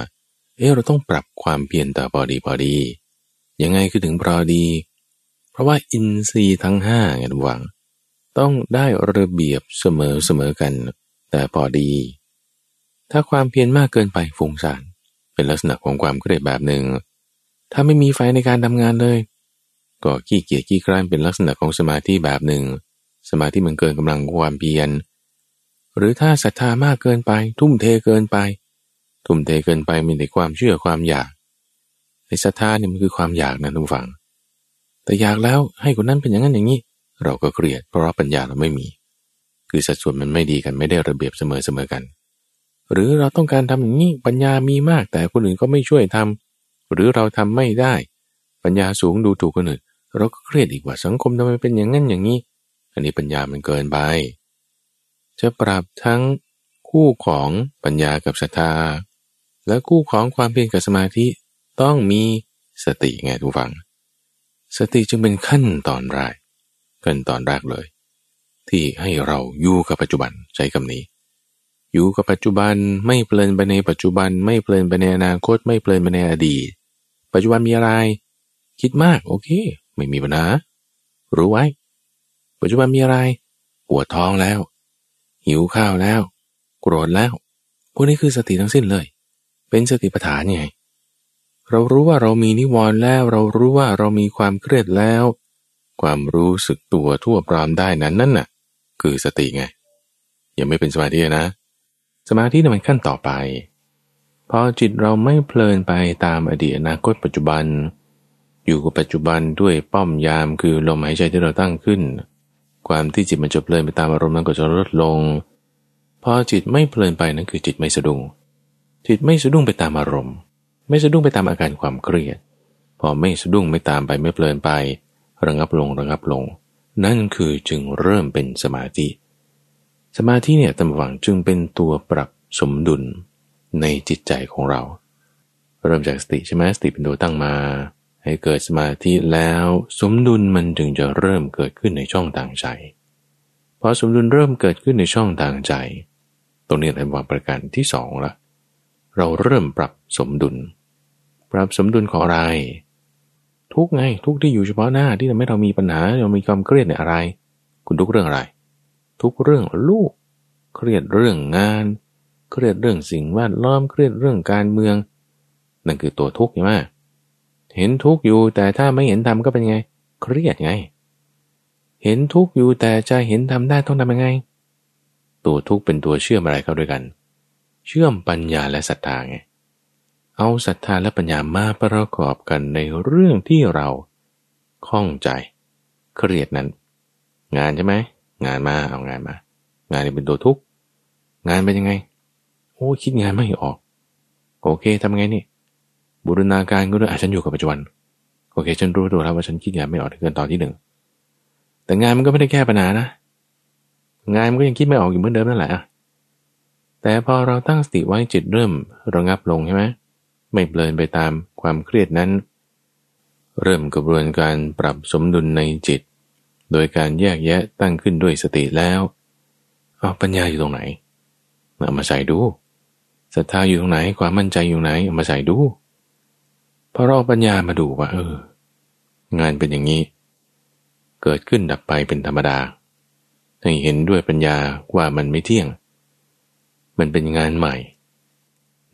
เออเราต้องปรับความเพียรแต่พอดีพอดี ยังไงคือถึงพอดี เพราะว่าอินทรีย์ทั้งห้าไงทุกวังต้องได้ระเบียบเสมอเสมอกัน แต่พอดี ถ้าความเพียรมากเกินไปฟุ้งซ่านเป็นลักษณะของความเครียดแบบหนึ่ง ถ้าไม่มีไฟในการทำงานเลย ก็ขี้เกียจขี้คร้านเป็นลักษณะของสมาธิแบบหนึ่ง สมาธิมันเกินกำลังความเพียร หรือถ้าศรัทธามากเกินไป ทุ่มเทเกินไป ทุ่มเทเกินไปมีแต่ความเชื่อความอยากในศรัทธาเนี่ยมันคือความอยากนะทุกฝัง แต่อยากแล้วให้คนนั้นเป็นอย่างนั้นอย่างนี้ เราก็เครียดเพราะปัญญาเราไม่มี คือสัดส่วนมันไม่ดีกันไม่ได้ระเบียบเสมอเสมอกัน หรือเราต้องการทำอย่างนี้ปัญญามีมากแต่คนอื่นก็ไม่ช่วยทำหรือเราทำไม่ได้ ปัญญาสูงดูถูกคนอื่นเราก็เครียดอีกว่าสังคมทำไมเป็นอย่างนั้นอย่างนี้ อันนี้ปัญญามันเกินไป จะปรับทั้งคู่ของปัญญากับศรัทธา และคู่ของความเพียรกับสมาธิต้องมีสติไงทุกฝัง สติจึงเป็นขั้นตอนแรกกันตอนแรกเลย ที่ให้เราอยู่กับปัจจุบันใช้คำนี้ อยู่กับปัจจุบันไม่เพลินไปในปัจจุบัน ไม่เพลินไปในอนาคต ไม่เพลินไปในอดีต ปัจจุบันมีอะไร คิดมากโอเค ไม่มีปัญหารู้ไว้ ปัจจุบันมีอะไรปวดท้องแล้ว หิวข้าวแล้ว โกรธแล้วพวกนี้คือสติทั้งสิ้นเลย เป็นสติปัฏฐานไง เรารู้ว่าเรามีนิวรณ์แล้ว เรารู้ว่าเรามีความเครียดแล้ว ความรู้สึกตัวทั่วพร้อมได้นั้นนั่นน่ะ คือสติไง ยังไม่เป็นสมาธินะ สมาธินี่มันขั้นต่อไป พอจิตเราไม่เพลินไปตามอดีตอนาคตปัจจุบัน อยู่กับปัจจุบันด้วยป้อมยามคือลมหายใจที่เราตั้งขึ้น ความที่จิตมันจะเพลินไปตามอารมณ์นั้นก็จะลดลง พอจิตไม่เพลินไปนั่นคือจิตไม่สะดุ้งจิตไม่สะดุ้งไปตามอารมณ์ ไม่สะดุ้งไปตามอาการความเครียด พอไม่สะดุ้งไม่ตามไปไม่เพลินไประงับลงระงับลง นั่นคือจึงเริ่มเป็นสมาธิ สมาธิเนี่ยตำหวังจึงเป็นตัวปรับสมดุลในจิตใจของเรา เริ่มจากสติใช่ไหมสติเป็นตัวตั้งมา ให้เกิดสมาธิแล้วสมดุลมันจึงจะเริ่มเกิดขึ้นในช่องทางใจพอสมดุลเริ่มเกิดขึ้นในช่องทางใจ ตรงนี้เป็นวางประการที่สองละ เราเริ่มปรับสมดุล ปรับสมดุลของอะไร ทุกไงทุกที่อยู่เฉพาะหน้าที่ทำให้เรามีปัญหาเรามีความเครียดในอะไร คุณทุกเรื่องอะไร ทุกเรื่องลูก เครียดเรื่องงาน เครียดเรื่องสิ่งแวดล้อมเครียดเรื่องการเมือง นั่นคือตัวทุกข์ใช่ไหมเห็นทุกข์อยู่แต่ถ้าไม่เห็นทำก็เป็นไง เครียดไง เห็นทุกข์อยู่แต่จะเห็นทำได้ต้องทำยังไง ตัวทุกข์เป็นตัวเชื่อมอะไรเข้าด้วยกันเเชื่อมปัญญาและศรัทธาไง เอาศรัทธาและปัญญามาประกอบกันในเรื่องที่เราข้องใจ เครียดนั้น งานใช่ไหม งานมาเอางานมา งานนี่เป็นตัวทุกข์ งานเป็นยังไง โอ้คิดงานไม่ออก โอเคทำไงนี่ บูรณาการก็ด้วยฉันอยู่กับปัจจุบัน โอเค ฉันรู้ตัวแล้วว่าฉันคิดงานไม่ออกเกินตอนที่หนึ่ง แต่งานมันก็ไม่ได้แก้ปัญหานะ งานมันก็ยังคิดไม่ออกอยู่เหมือนเดิมนั่นแหละ แต่พอเราตั้งสติไว้จิตเริ่มระงับลงใช่ไหมไม่เปลินไปตามความเครียดนั้น เริ่มกระบวนการปรับสมดุลในจิต โดยการแยกแยะตั้งขึ้นด้วยสติแล้วเอาปัญญาอยู่ตรงไหนเอามาใส่ดูศรัทธาอยู่ตรงไหนความมั่นใจอยู่ไหนเอามาใส่ดูพอเราปัญญามาดูว่า เออ งานเป็นอย่างนี้ เกิดขึ้นดับไปเป็นธรรมดาให้เห็นด้วยปัญญาว่ามันไม่เที่ยง มันเป็นงานใหม่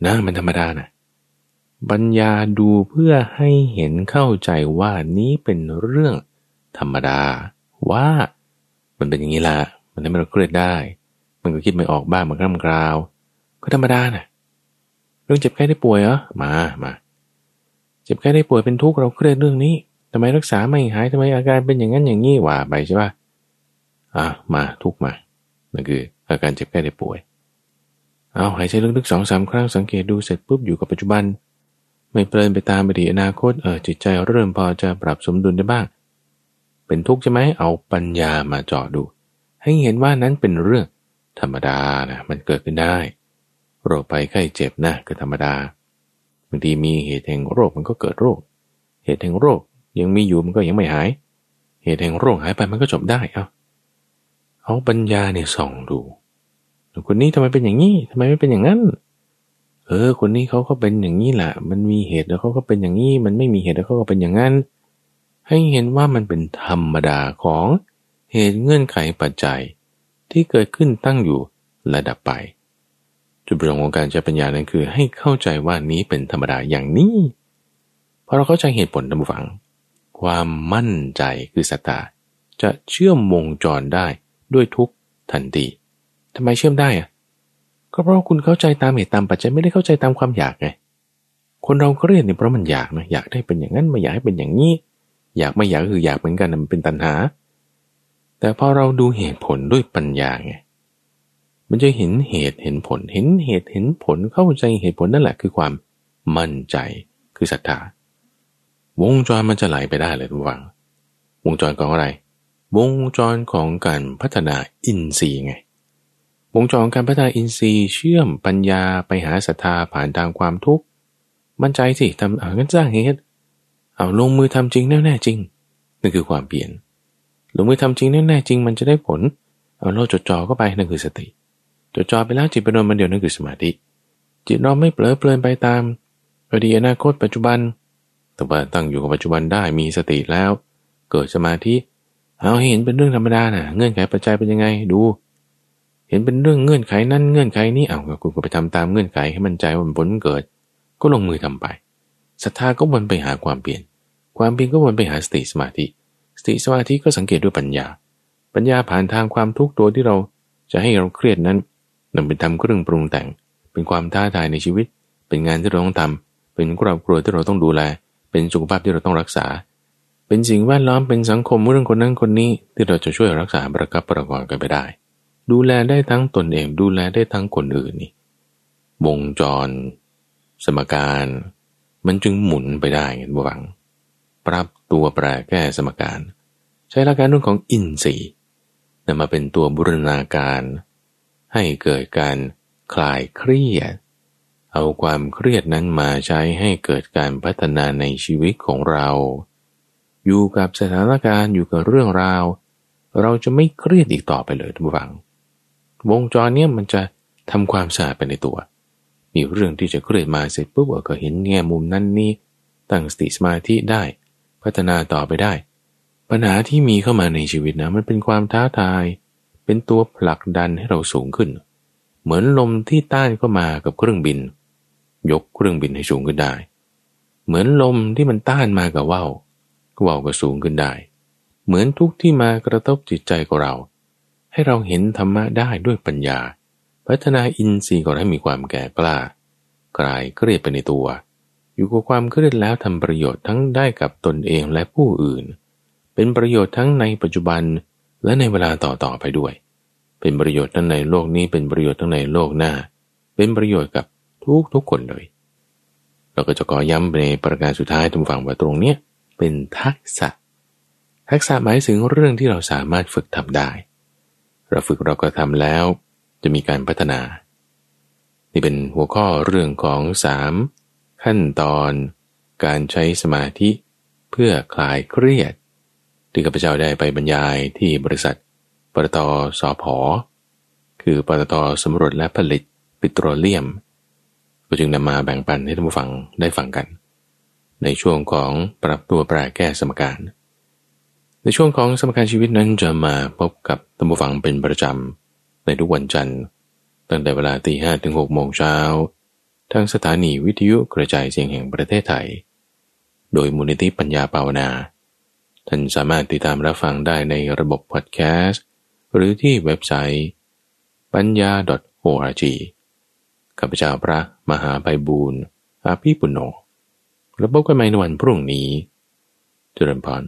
นะมันธรรมดานะปัญญาดูเพื่อให้เห็นเข้าใจว่านี้เป็นเรื่องธรรมดา ว่ามันเป็นอย่างนี้ละมันทำให้เราเครียดได้ มันก็คิดไม่ออกบ้างมันกล้ามกราว ก็ธรรมดานะเรื่องเจ็บไข้ได้ป่วยเหรอมามาเจ็บแค่ได้ป่วยเป็นทุกข์เราเครียดเรื่องนี้ทำไมรักษาไม่หายทำไมอาการเป็นอย่างนั้นอย่างนี้ว่าไปใช่ปะอะมาทุกมานั่นคืออาการเจ็บแค่ได้ป่วย เอาหายใจลึกๆสองสามครั้งสังเกตดูเสร็จปุ๊บอยู่กับปัจจุบัน ไม่เพลินไปตามอดีตอนาคตเออจิตใจเริ่มพอจะปรับสมดุลได้บ้าง เป็นทุกข์ใช่ไหมเอาปัญญามาเจาะดู ให้เห็นว่านั้นเป็นเรื่องธรรมดานะมันเกิดขึ้นได้ โรคภัยไข้เจ็บนะก็ธรรมดาบางทีมีเหตุแห่งโรคมันก็เกิดโรค เหตุแห่งโรคยังมีอยู่มันก็ยังไม่หาย เหตุแห่งโรคหายไปมันก็จบได้เอาเอาปัญญาเนี่ยส่องดู คนนี้ทำไมเป็นอย่างนี้ทำไมไม่เป็นอย่างนั้น เออ คนนี้เขาก็เป็นอย่างนี้แหละ มันมีเหตุแล้วเขาก็เป็นอย่างนี้ มันไม่มีเหตุแล้วเขาก็เป็นอย่างนั้น ให้เห็นว่ามันเป็นธรรมดาของเหตุเงื่อนไขปัจจัย ที่เกิดขึ้นตั้งอยู่ระดับไป จุดประสงค์ของการใช้ปัญญานั้นคือให้เข้าใจว่านี้เป็นธรรมดาอย่างนี้พอเราเข้าใจเหตุผลตามฝัง ความมั่นใจคือสตตาจะเชื่อมวงจรได้ด้วยทุกทันที ทำไมเชื่อมได้อะก็เพราะคุณเข้าใจตามเหตุตามปัจจัยไม่ได้เข้าใจตามความอยากไงคนเราเครียดเนี่ยเพราะมันอยากนะอยากได้เป็นอย่างนั้นไม่อยากให้เป็นอย่างนี้ อยากไม่อยากคืออยากเหมือนกันมันเป็นตัณหา แต่พอเราดูเหตุผลด้วยปัญญาไงมันจะเห็นเหตุเห็นผล เห็นเหตุเห็นผลเข้าใจเหตุผลนั่นแหละคือความมั่นใจคือศรัทธาวงจรมันจะไหลไปได้เลยทุกฝัง วงจรของอะไร วงจรของการพัฒนาอินทรีย์ไง วงจรของการพัฒนาอินทรีย์เชื่อมปัญญาไปหาศรัทธาผ่านทางความทุกข์ มั่นใจสิทำเอางั้นสร้างเหตุเอาลงมือทำจริงแน่แน่จริงนั่นคือความเปลี่ยนลงมือทำจริงแน่แน่จริง มันจะได้ผล เอาเราจดจ่อเข้าไปนั่นคือสติจดจ่อไปแล้วจิตเป็นมมันเดียวนั่นคือสมาธิจิตเราไม่เปลอเปลือนไปตามอดีตอนาคตปัจจุบัน แต่ว่าตั้งอยู่กับปัจจุบันได้มีสติแล้ว เกิดสมาธิเอาเห็นเป็นเรื่องธรรมดานะ่ะ เงื่อนไขปัจจัยเป็นยังไงดู เห็นเป็นเรื่องเงื่อนไขนั้นเงื่อนไขนี้เอาคุณก็ไปทำตามเงื่อนไขให้มันใจว่ามันผลเกิด ก็ลงมือทำไปศรัทธาก็วนไปหาความเปลี่ยน ความเปลี่ยนก็วนไปหาสติสมาธิ สติสมาธิก็สังเกตด้วยปัญญา ปัญญาผ่านทางความทุกข์ตัวที่เราจะให้เราเครียดนั้นนำเป็นทำเครื่องปรุงแต่ง เป็นความท้าทายในชีวิต เป็นงานที่เราต้องทำเป็นครอบครัวที่เราต้องดูแล เป็นสุขภาพที่เราต้องรักษา เป็นสิ่งแวดล้อมเป็นสังคมเรื่องคนนั้นคนนี้ที่เราจะช่วยรักษาประคับประคองกันไปได้ ดูแลได้ทั้งตนเอง ดูแลได้ทั้งคนอื่นนี่วงจร สมการ มันจึงหมุนไปได้เห็นบ่วัง ปรับตัวแปรแก้สมการ ใช้หลักการเรื่องของอินทรีย์นำมาเป็นตัวบูรณาการ ให้เกิดการคลายเครียด เอาความเครียดนั้นมาใช้ให้เกิดการพัฒนาในชีวิตของเรา อยู่กับสถานการณ์อยู่กับเรื่องราว เราจะไม่เครียดอีกต่อไปเลยทุกฝัง วงจรเนี้ยมันจะทำความสะอาดไปในตัว มีเรื่องที่จะเครียดมาเสร็จปุ๊บก็เห็นแง่มุมนั้นนี่ตั้งสติสมาธิได้ พัฒนาต่อไปได้ ปัญหาที่มีเข้ามาในชีวิตนะมันเป็นความท้าทาย เป็นตัวผลักดันให้เราสูงขึ้น เหมือนลมที่ต้านเข้ามากับเครื่องบิน ยกเครื่องบินให้สูงขึ้นได้ เหมือนลมที่มันต้านมากับว่าวว่าวก็สูงขึ้นได้ เหมือนทุกที่มากระทบจิตใจของเรา ให้เราเห็นธรรมะได้ด้วยปัญญา พัฒนาอินทรีย์ก่อนให้มีความแก่กล้ากลายเครียดไปในตัว อยู่กับความเครียดแล้วทำประโยชน์ทั้งได้กับตนเองและผู้อื่น เป็นประโยชน์ทั้งในปัจจุบันและในเวลาต่อๆไปด้วย เป็นประโยชน์ทั้งในโลกนี้เป็นประโยชน์ทั้งในโลกหน้า เป็นประโยชน์กับทุกทุกคนเลย เราก็จะก่อย้ำในประการสุดท้ายตรงฝั่งว่าตรงเนี้ยเป็นทักษะ ทักษะหมายถึงเรื่องที่เราสามารถฝึกทำได้ เราฝึกเราก็ทำแล้วจะมีการพัฒนา นี่เป็นหัวข้อเรื่องของสามขั้นตอนการใช้สมาธิเพื่อคลายเครียด ที่ข้าพเจ้าได้ไปบรรยายที่บริษัทปตทสอพอคือปตทสำรวจและผลิตปิโตรเลียม ก็จึงนำมาแบ่งปันให้ท่านผู้ฟังได้ฟังกัน ในช่วงของปรับตัวแปรแก้สมการ ในช่วงของสมการชีวิตนั้นจะมาพบกับท่านผู้ฟังเป็นประจำ ในทุกวันจันทร์ ตั้งแต่เวลาตีห้ถึงหกโมงเช้า ทางสถานีวิทยุกระจายเสียงแห่งประเทศไทย โดยมูลนิธิปัญญาภาวนา ท่านสามารถติดตามรับฟังได้ในระบบพอดแคสต์ หรือที่เว็บไซต์ปัญญา .org ข้าพเจ้าพระมหาไพบูรณ์อาภีปุณโญแล้วพบกันใหม่ในวันพรุ่งนี้ เจริญพร